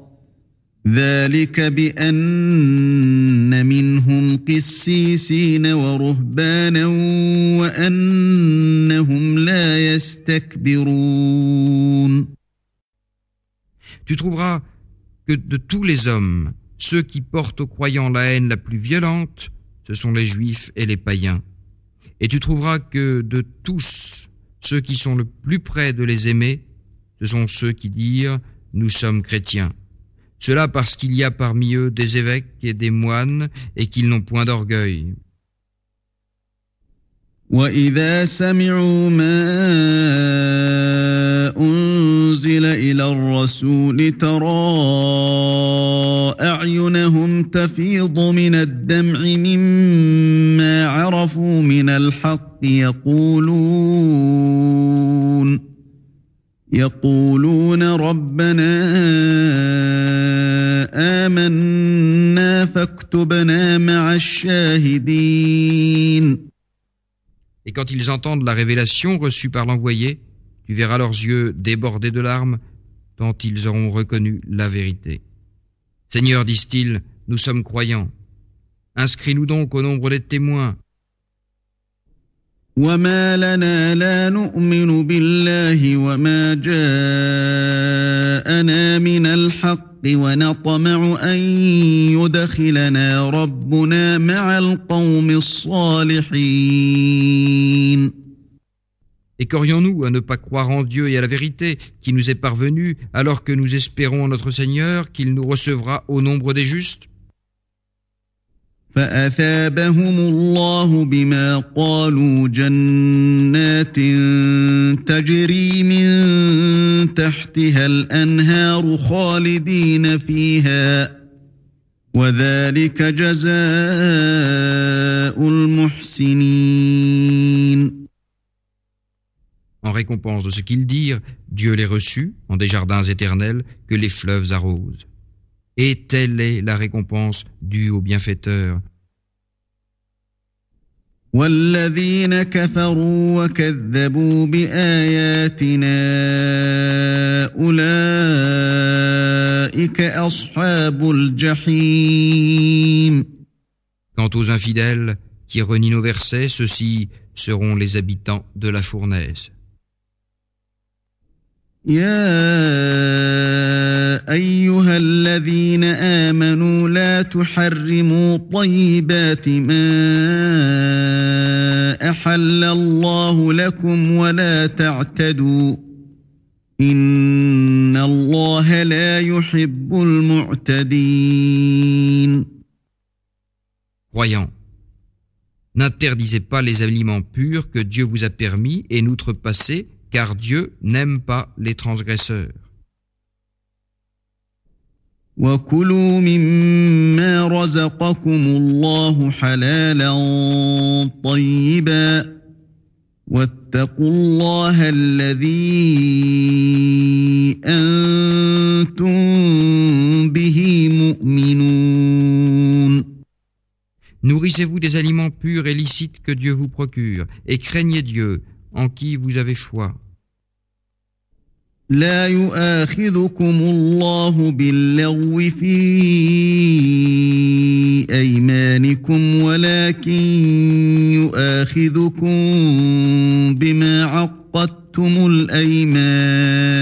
ذلك بأن منهم قسيسين ورهبانا وأنهم لا يستكبرون Tu trouveras que de tous les hommes, ceux qui portent aux croyants la haine la plus violente, ce sont les juifs et les païens. Et tu trouveras que de tous ceux qui sont le plus près de les aimer, ce sont ceux qui disent Nous sommes chrétiens. Cela parce qu'il y a parmi eux des évêques et des moines et qu'ils n'ont point d'orgueil. وإذا سمعوا ما أنزل إلى الرسول ترى أعينهم تفيض من الدمع مما عرفوا من الحق يقولون يقولون ربنا آمنا فاكتبنا مع الشاهدين Et quand ils entendent la révélation reçue par l'envoyé, tu verras leurs yeux débordés de larmes, tant ils auront reconnu la vérité. Seigneur, disent-ils, nous sommes croyants. Inscris-nous donc au nombre des témoins. et qu'aurions-nous à ne pas croire en Dieu et à la vérité qui nous est parvenue alors que nous espérons en notre Seigneur qu'il nous recevra au nombre des justes? فأثابهم الله بما قالوا جنات تجري من تحتها الأنهار خالدين فيها وذلك جزاء المحسنين En récompense de ce qu'ils dirent, Dieu les reçut en des jardins éternels que les fleuves arrosent. Et telle est la récompense due au bienfaiteur. والذين كفروا وكذبوا بآياتنا أولئك أصحاب الجحيم Quant aux infidèles qui renient nos versets, ceux-ci seront les habitants de la fournaise. يا أيها الذين آمنوا لا تحرموا طيبات ما أحل الله لكم ولا تعتدوا إن الله لا يحب المعتدين. Croyants, n'interdisez pas les aliments purs que Dieu vous a permis et n'outrepasser car Dieu n'aime pas les transgresseurs. وكلوا مما رزقكم الله حلالا طيبا واتقوا الله الذي أنتم به مؤمنون Nourrissez-vous des aliments purs et licites que Dieu vous procure, et craignez Dieu, en qui vous avez foi. لا يؤاخذكم الله باللغو في أيمانكم ولكن يؤاخذكم بما عقدتم الأيمان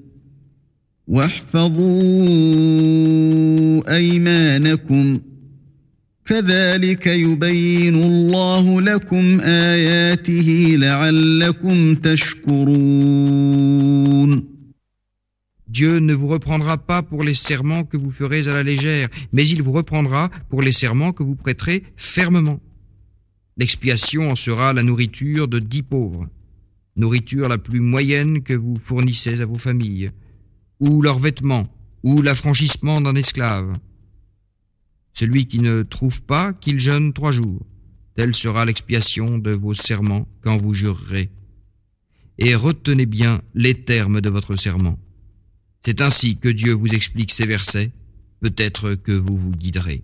واحفظوا أيمانكم ۖ Dieu ne vous reprendra pas pour les serments que vous ferez à la légère, mais il vous reprendra pour les serments que vous prêterez fermement. L'expiation en sera la nourriture de dix pauvres, nourriture la plus moyenne que vous fournissez à vos familles, ou leurs vêtements, ou l'affranchissement d'un esclave. Celui qui ne trouve pas, qu'il jeûne trois jours. Telle sera l'expiation de vos serments quand vous jurerez. Et retenez bien les termes de votre serment. C'est ainsi que Dieu vous explique ces versets. Peut-être que vous vous guiderez.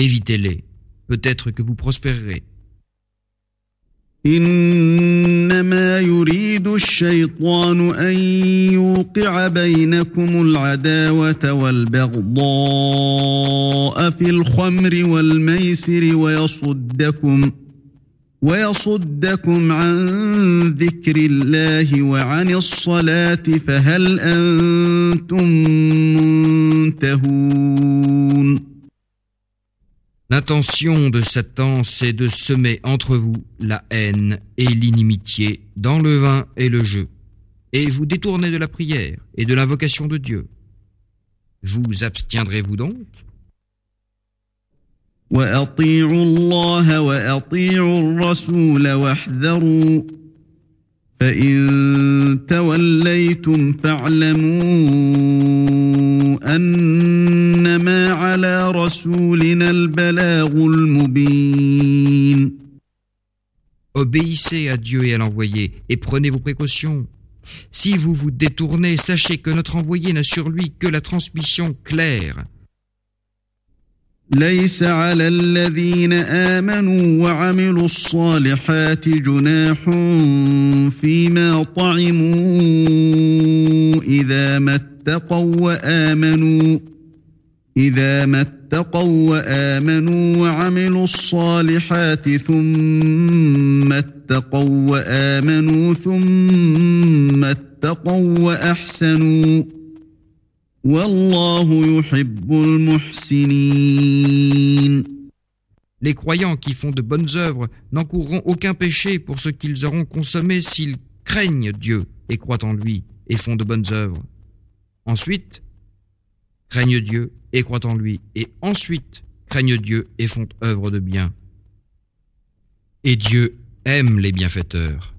Évitez-les, peut-être que vous prospérerez. إنما يريد الشيطان أن يوقع بينكم العداوة والبغضاء في الخمر والميسر ويصدكم ويصدكم عن ذكر الله وعن الصلاة فهل أنتم منتهون L'intention de Satan, c'est de semer entre vous la haine et l'inimitié dans le vin et le jeu, et vous détourner de la prière et de l'invocation de Dieu. Vous abstiendrez-vous donc? Obéissez à Dieu et à l'envoyé et prenez vos précautions. Si vous vous détournez, sachez que notre envoyé n'a sur lui que la transmission claire. ليس على الذين آمنوا وعملوا الصالحات جناح فيما طعموا إذا ما اتقوا وآمنوا إذا ما اتقوا وآمنوا وعملوا الصالحات ثم اتقوا وآمنوا ثم اتقوا وأحسنوا Les croyants qui font de bonnes œuvres n'encourront aucun péché pour ce qu'ils auront consommé s'ils craignent Dieu et croient en lui et font de bonnes œuvres. Ensuite, craignent Dieu et croient en lui, et ensuite craignent Dieu et font œuvre de bien. Et Dieu aime les bienfaiteurs.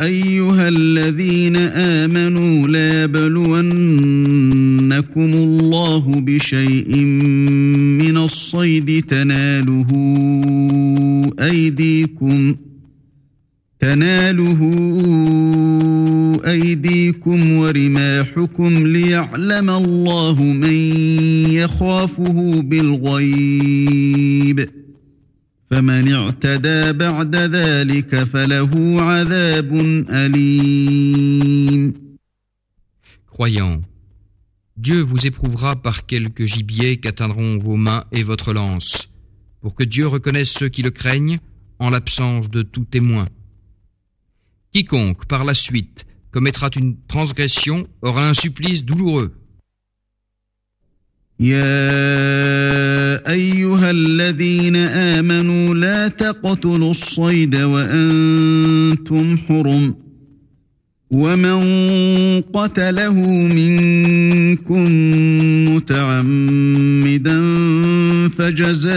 أيها الذين آمنوا لا يبلونكم الله بشيء من الصيد تناله أيديكم تناله أيديكم ورماحكم ليعلم الله من يخافه بالغيب Croyant, Croyants, Dieu vous éprouvera par quelques gibiers qu'atteindront vos mains et votre lance, pour que Dieu reconnaisse ceux qui le craignent en l'absence de tout témoin. Quiconque, par la suite, commettra une transgression aura un supplice douloureux. يا ايها الذين امنوا لا تقتلوا الصيد وانتم حرم ومن قتله منكم متعمدا فجزاء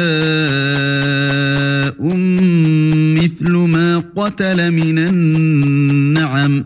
مثل ما قتل من النعم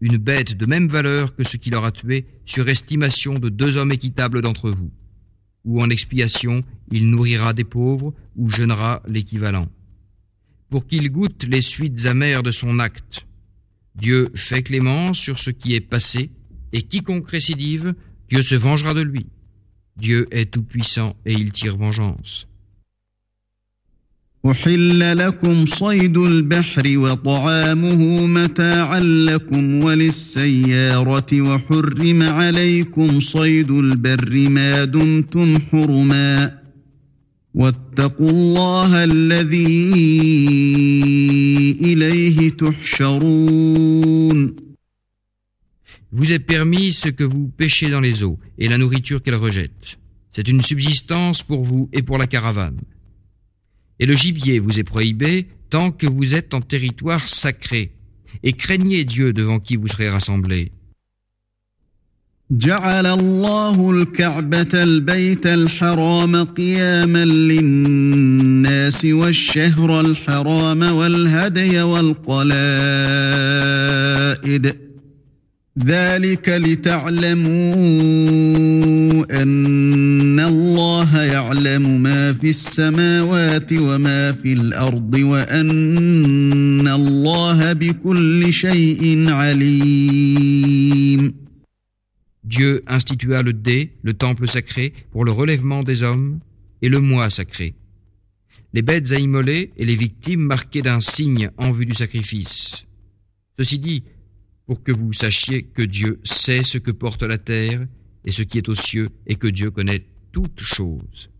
une bête de même valeur que ce qu'il aura tué sur estimation de deux hommes équitables d'entre vous. ou en expiation, il nourrira des pauvres ou jeûnera l'équivalent. Pour qu'il goûte les suites amères de son acte. Dieu fait clémence sur ce qui est passé, et quiconque récidive, Dieu se vengera de lui. Dieu est tout-puissant et il tire vengeance. أحل لكم صيد البحر وطعامه متاعا لكم وللسيارة وحرم عليكم صيد البر ما دمتم حرما واتقوا الله الذي إليه تحشرون Vous est permis ce que vous pêchez dans les eaux et la nourriture qu'elle rejette. C'est une subsistance pour vous et pour la caravane. Et le gibier vous est prohibé tant que vous êtes en territoire sacré. Et craignez Dieu devant qui vous serez rassemblés. جعل الله الكعبة البيت الحرام قياما للناس والشهر الحرام والهدي والقلائد ذلك لتعلموا أن الله يعلم ما في السماوات وما في الأرض وأن الله بكل شيء عليم Dieu institua le dé, le temple sacré, pour le relèvement des hommes, et le mois sacré. Les bêtes à immoler et les victimes marquées d'un signe en vue du sacrifice. Ceci dit, pour que vous sachiez que Dieu sait ce que porte la terre et ce qui est aux cieux, et que Dieu connaît toutes choses.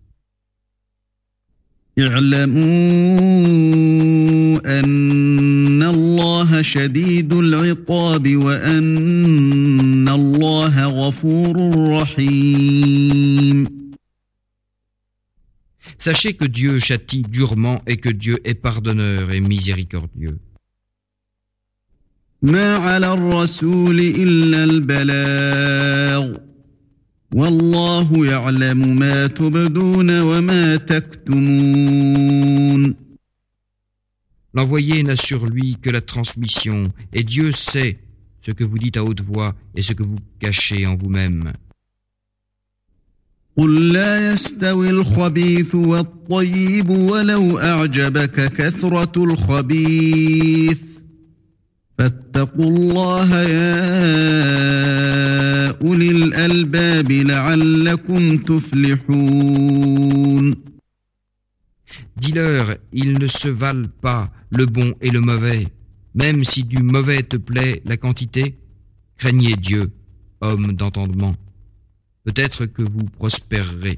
Sachez que Dieu châtie durement et que Dieu est pardonneur et miséricordieux. ما على الرسول إلا البلاغ والله يعلم ما تبدون وما تكتمون L'envoyé n'a sur lui que la transmission, et Dieu sait ce que vous dites à haute voix et ce que vous cachez en vous-même. قل لا يستوي الخبيث والطيب ولو أعجبك كثرة الخبيث فاتقوا الله يا أولي الألباب لعلكم تفلحون Dis-leur, ils ne se valent pas le bon et le mauvais. Même si du mauvais te plaît la quantité, craignez Dieu, homme d'entendement. Peut-être que vous prospérerez.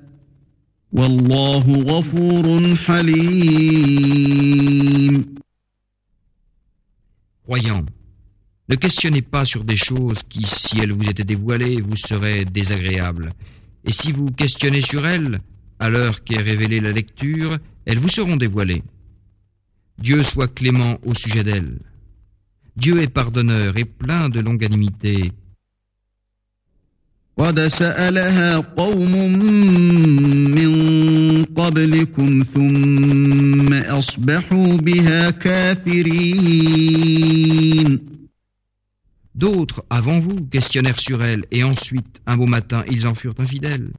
Wallahu. Croyant, ne questionnez pas sur des choses qui, si elles vous étaient dévoilées, vous seraient désagréables. Et si vous questionnez sur elles, à l'heure qu'est révélée la lecture, elles vous seront dévoilées. Dieu soit clément au sujet d'elles. Dieu est pardonneur et plein de longanimité. قد سألها قوم من قبلكم ثم أصبحوا بها كافرين D'autres, avant vous, questionnèrent sur elle, et ensuite, un beau matin, ils en furent infidèles.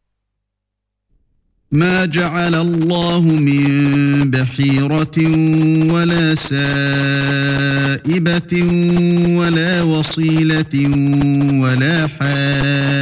ما جعل الله من بحيرة ولا سائبة ولا وصيلة ولا حام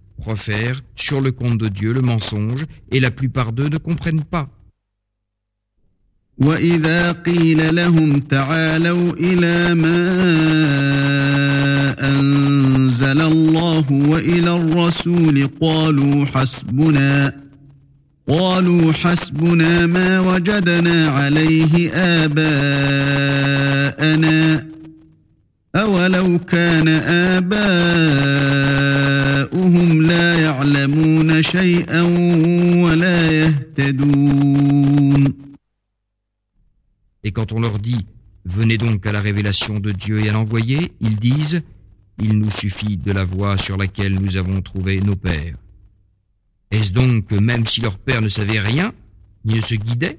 profèrent sur le compte de Dieu le mensonge, et la plupart d'eux ne comprennent pas. وإذا قيل لهم تعالوا إلى ما أنزل الله وإلى الرسول قالوا حسبنا قالوا حسبنا ما وجدنا عليه آباءنا أولو كان آباؤهم لا يعلمون شيئا ولا يهتدون Et quand on leur dit Venez donc à la révélation de Dieu et à l'envoyer, ils disent Il nous suffit de la voie sur laquelle nous avons trouvé nos pères. Est-ce donc que même si leur père ne savait rien, ils ne se guidaient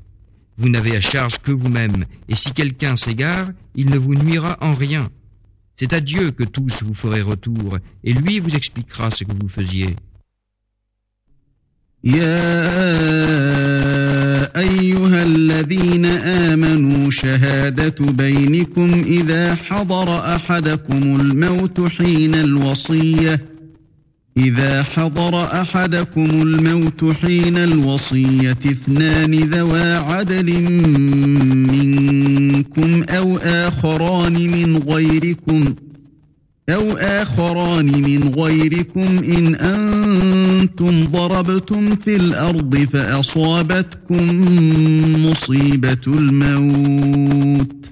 vous n'avez à charge que vous-même, et si quelqu'un s'égare, il ne vous nuira en rien. C'est à Dieu que tous vous ferez retour, et lui vous expliquera ce que vous faisiez. يا أيها الذين آمنوا شهادة بينكم إذا حضر أحدكم الموت حين الوصية إذا حضر أحدكم الموت حين الوصية اثنان ذوا عدل منكم أو آخران من غيركم أو آخران من غيركم إن أنتم ضربتم في الأرض فأصابتكم مصيبة الموت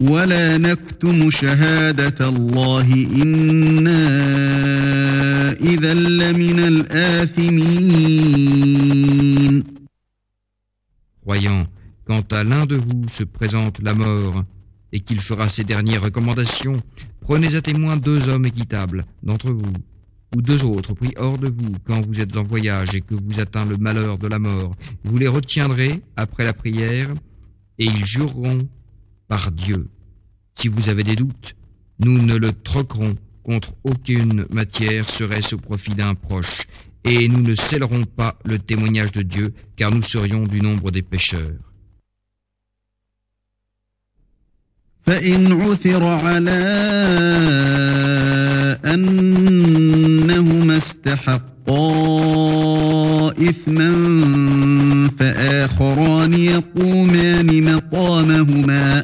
ولا نكتم شهادة الله إنا إذا لمن الآثمين Croyants, quand à l'un de vous se présente la mort et qu'il fera ses dernières recommandations, prenez à témoin deux hommes équitables d'entre vous, ou deux autres pris hors de vous quand vous êtes en voyage et que vous atteint le malheur de la mort. Vous les retiendrez après la prière et ils jureront par Dieu. Si vous avez des doutes, nous ne le troquerons contre aucune matière serait-ce au profit d'un proche, et nous ne scellerons pas le témoignage de Dieu, car nous serions du nombre des pécheurs. فإن عثر على أنهما استحقا إثما فآخران يقومان مقامهما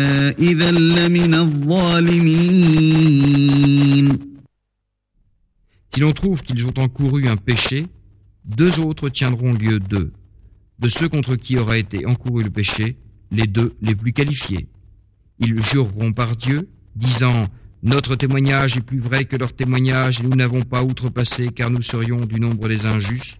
إذا لمن الظالمين Si l'on trouve qu'ils ont encouru un péché, deux autres tiendront lieu d'eux, de ceux contre qui aura été encouru le péché, les deux les plus qualifiés. Ils jureront par Dieu, disant Notre témoignage est plus vrai que leur témoignage et nous n'avons pas outrepassé car nous serions du nombre des injustes.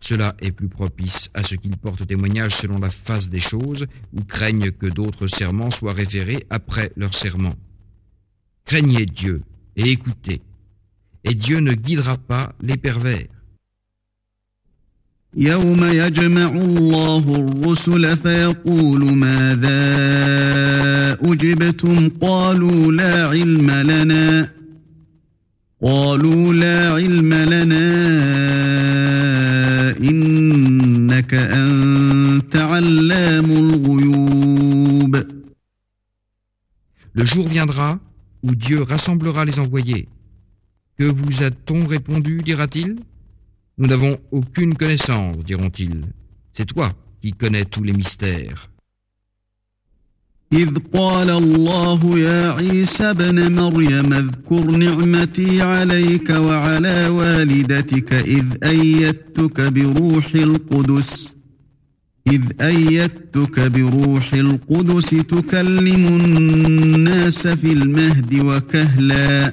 Cela est plus propice à ce qu'ils portent témoignage selon la phase des choses ou craignent que d'autres serments soient référés après leur serment. Craignez Dieu et écoutez. Et Dieu ne guidera pas les pervers. يوم يجمع الله الرسل فيقول ماذا أجبتم قالوا لا علم لنا قالوا لا علم لنا إنك أنت علام الغيوب Le jour viendra où Dieu rassemblera les envoyés. Que vous a-t-on répondu, dira-t-il Nous n'avons aucune connaissance, diront-ils. C'est toi qui connais tous les mystères. إذ قال الله يا عيسى ابن مريم اذكر نعمتي عليك وعلى والدتك إذ أيدتك بروح القدس إذ أيدتك بروح القدس تكلم الناس في المهد وكهلا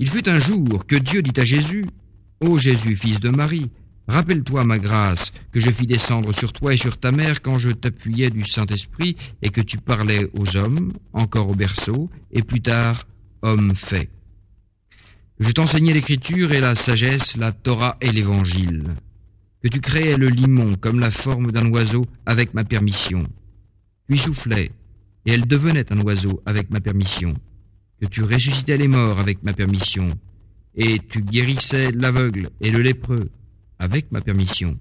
Il fut un jour que Dieu dit à Jésus, Ô Jésus, fils de Marie, rappelle-toi ma grâce que je fis descendre sur toi et sur ta mère quand je t'appuyais du Saint-Esprit et que tu parlais aux hommes, encore au berceau, et plus tard, homme fait. Je t'enseignais l'écriture et la sagesse, la Torah et l'évangile. Que tu créais le limon comme la forme d'un oiseau avec ma permission. Tu y soufflais, et elle devenait un oiseau avec ma permission que tu ressuscitais les morts avec ma permission, et tu guérissais l'aveugle et le lépreux avec ma permission,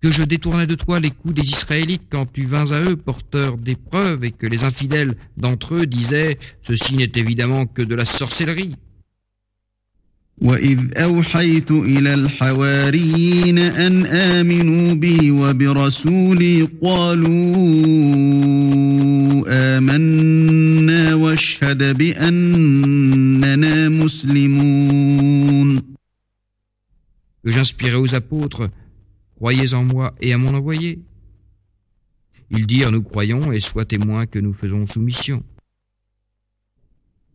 que je détournais de toi les coups des Israélites quand tu vins à eux porteurs d'épreuves et que les infidèles d'entre eux disaient Ceci n'est évidemment que de la sorcellerie. وإذ أوحيت إلى الحواريين أن آمنوا بي وبرسولي قالوا آمنا واشهد بأننا مسلمون Que j'inspirais aux apôtres Croyez en moi et à mon envoyé. Ils dirent Nous croyons et sois témoins que nous faisons soumission.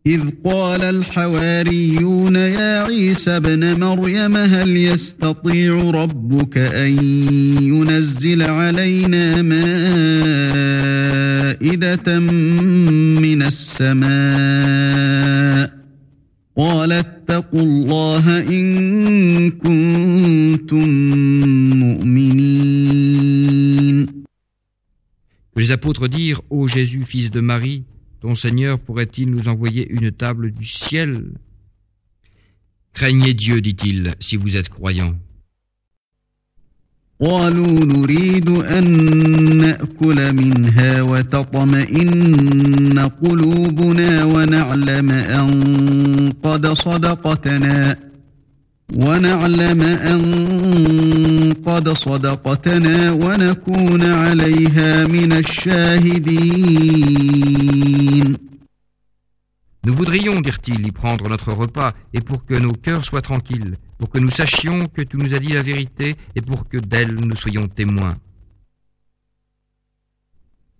إذ قال الحواريون يا عيسى ابن مريم هل يستطيع ربك أن ينزل علينا مائدة من السماء؟ قال اتقوا الله إن كنتم مؤمنين. Les apôtres dirent Ô Jésus, fils de Marie, Ton Seigneur pourrait-il nous envoyer une table du ciel Craignez Dieu, dit-il, si vous êtes croyants. قالوا نريد أن نأكل منها وتطمئن قلوبنا ونعلم أن قد صدقتنا ونعلم أن قد صدقتنا ونكون عليها من الشاهدين Nous voudrions, dirent-ils, y prendre notre repas, et pour que nos cœurs soient tranquilles, pour que nous sachions que tu nous as dit la vérité, et pour que d'elle nous soyons témoins.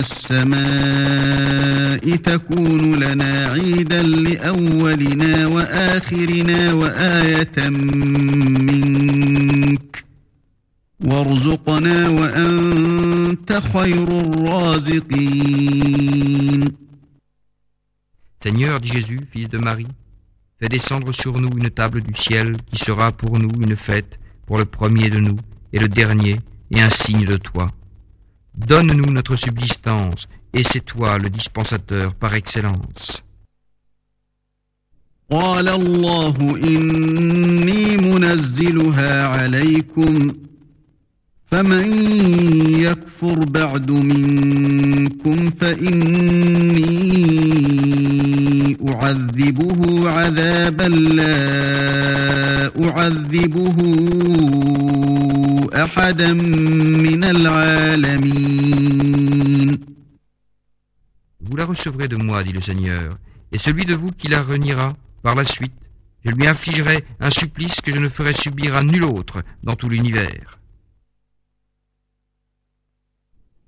السماء تكون لنا عيدا لأولنا وآخرنا وآية منك وارزقنا وأنت خير الرازقين Seigneur, dit Jésus, fils de Marie, fais descendre sur nous une table du ciel qui sera pour nous une fête pour le premier de nous et le dernier et un signe de toi. Donne-nous notre subsistance et c'est toi le dispensateur par excellence. قال الله إني منزلها عليكم فمن يكفر بعد منكم فإني أعذبه عذابا لا أعذبه أحدا من العالمين Vous la recevrez de moi, dit le Seigneur, et celui de vous qui la reniera par la suite, je lui infligerai un supplice que je ne ferai subir à nul autre dans tout l'univers.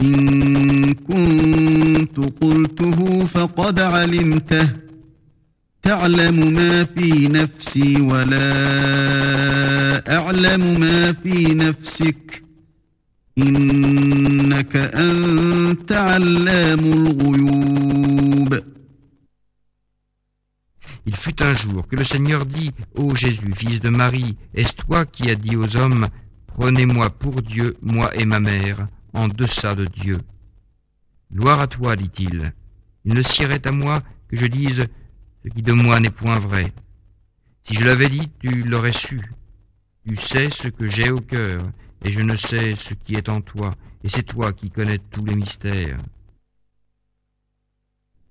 إن كنت قلته فقد علمته تعلم ما في نفسي ولا أعلم ما في نفسك إنك أنت علام الغيوب Il fut un jour que le Seigneur dit Ô Jésus, fils de Marie, est-ce toi qui as dit aux hommes Prenez-moi pour Dieu, moi et ma mère, en deçà de Dieu Gloire à toi, dit-il. Il ne sirait à moi que je dise ce qui de moi n'est point vrai. Si je l'avais dit, tu l'aurais su. Tu sais ce que j'ai au cœur, et je ne sais ce qui est en toi, et c'est toi qui connais tous les mystères.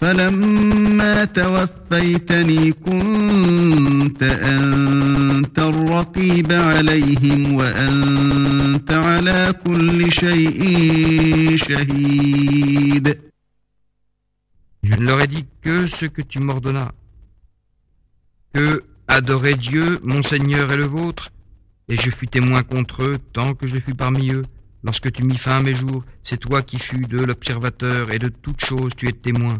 فلما توفيتني كنت أنت الرقيب عليهم وأنت على كل شيء شهيد Je ne leur ai dit que ce que tu m'ordonnas, que adorer Dieu, mon Seigneur et le vôtre, et je fus témoin contre eux tant que je fus parmi eux. Lorsque tu mis fin à mes jours, c'est toi qui fus de l'observateur et de toutes choses tu es témoin.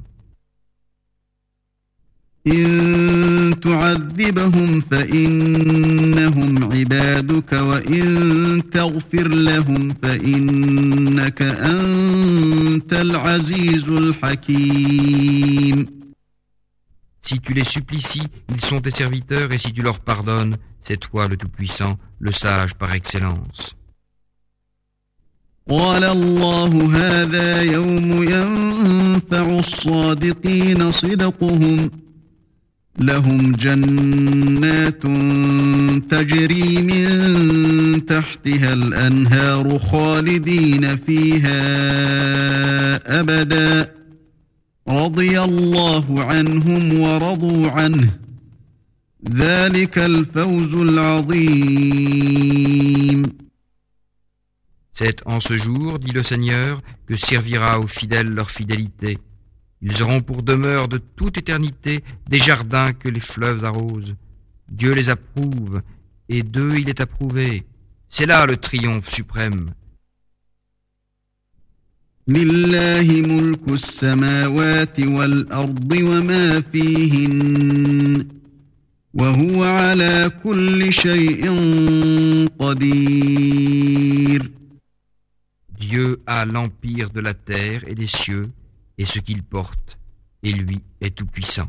إن تعذبهم فإنهم عبادك وإن تغفر لهم فإنك أنت العزيز الحكيم Si tu les supplicies, ils sont tes serviteurs, et si tu leur pardonnes, c'est toi le Tout-Puissant, le sage par excellence. قال الله هذا يوم ينفع الصادقين صدقهم لهم جنات تجري من تحتها الأنهار خالدين فيها أبدا. رضي الله عنهم ورضوا عنه. ذلك الفوز العظيم. C'est en ce jour, dit le Seigneur, que servira aux fidèles leur fidélité. Ils auront pour demeure de toute éternité des jardins que les fleuves arrosent. Dieu les approuve, et d'eux il est approuvé. C'est là le triomphe suprême. لله ملك السماوات والأرض وما فيهن وهو على كل شيء قدير Dieu a l'empire de la terre et des cieux, et ce qu'il porte, et lui est tout-puissant.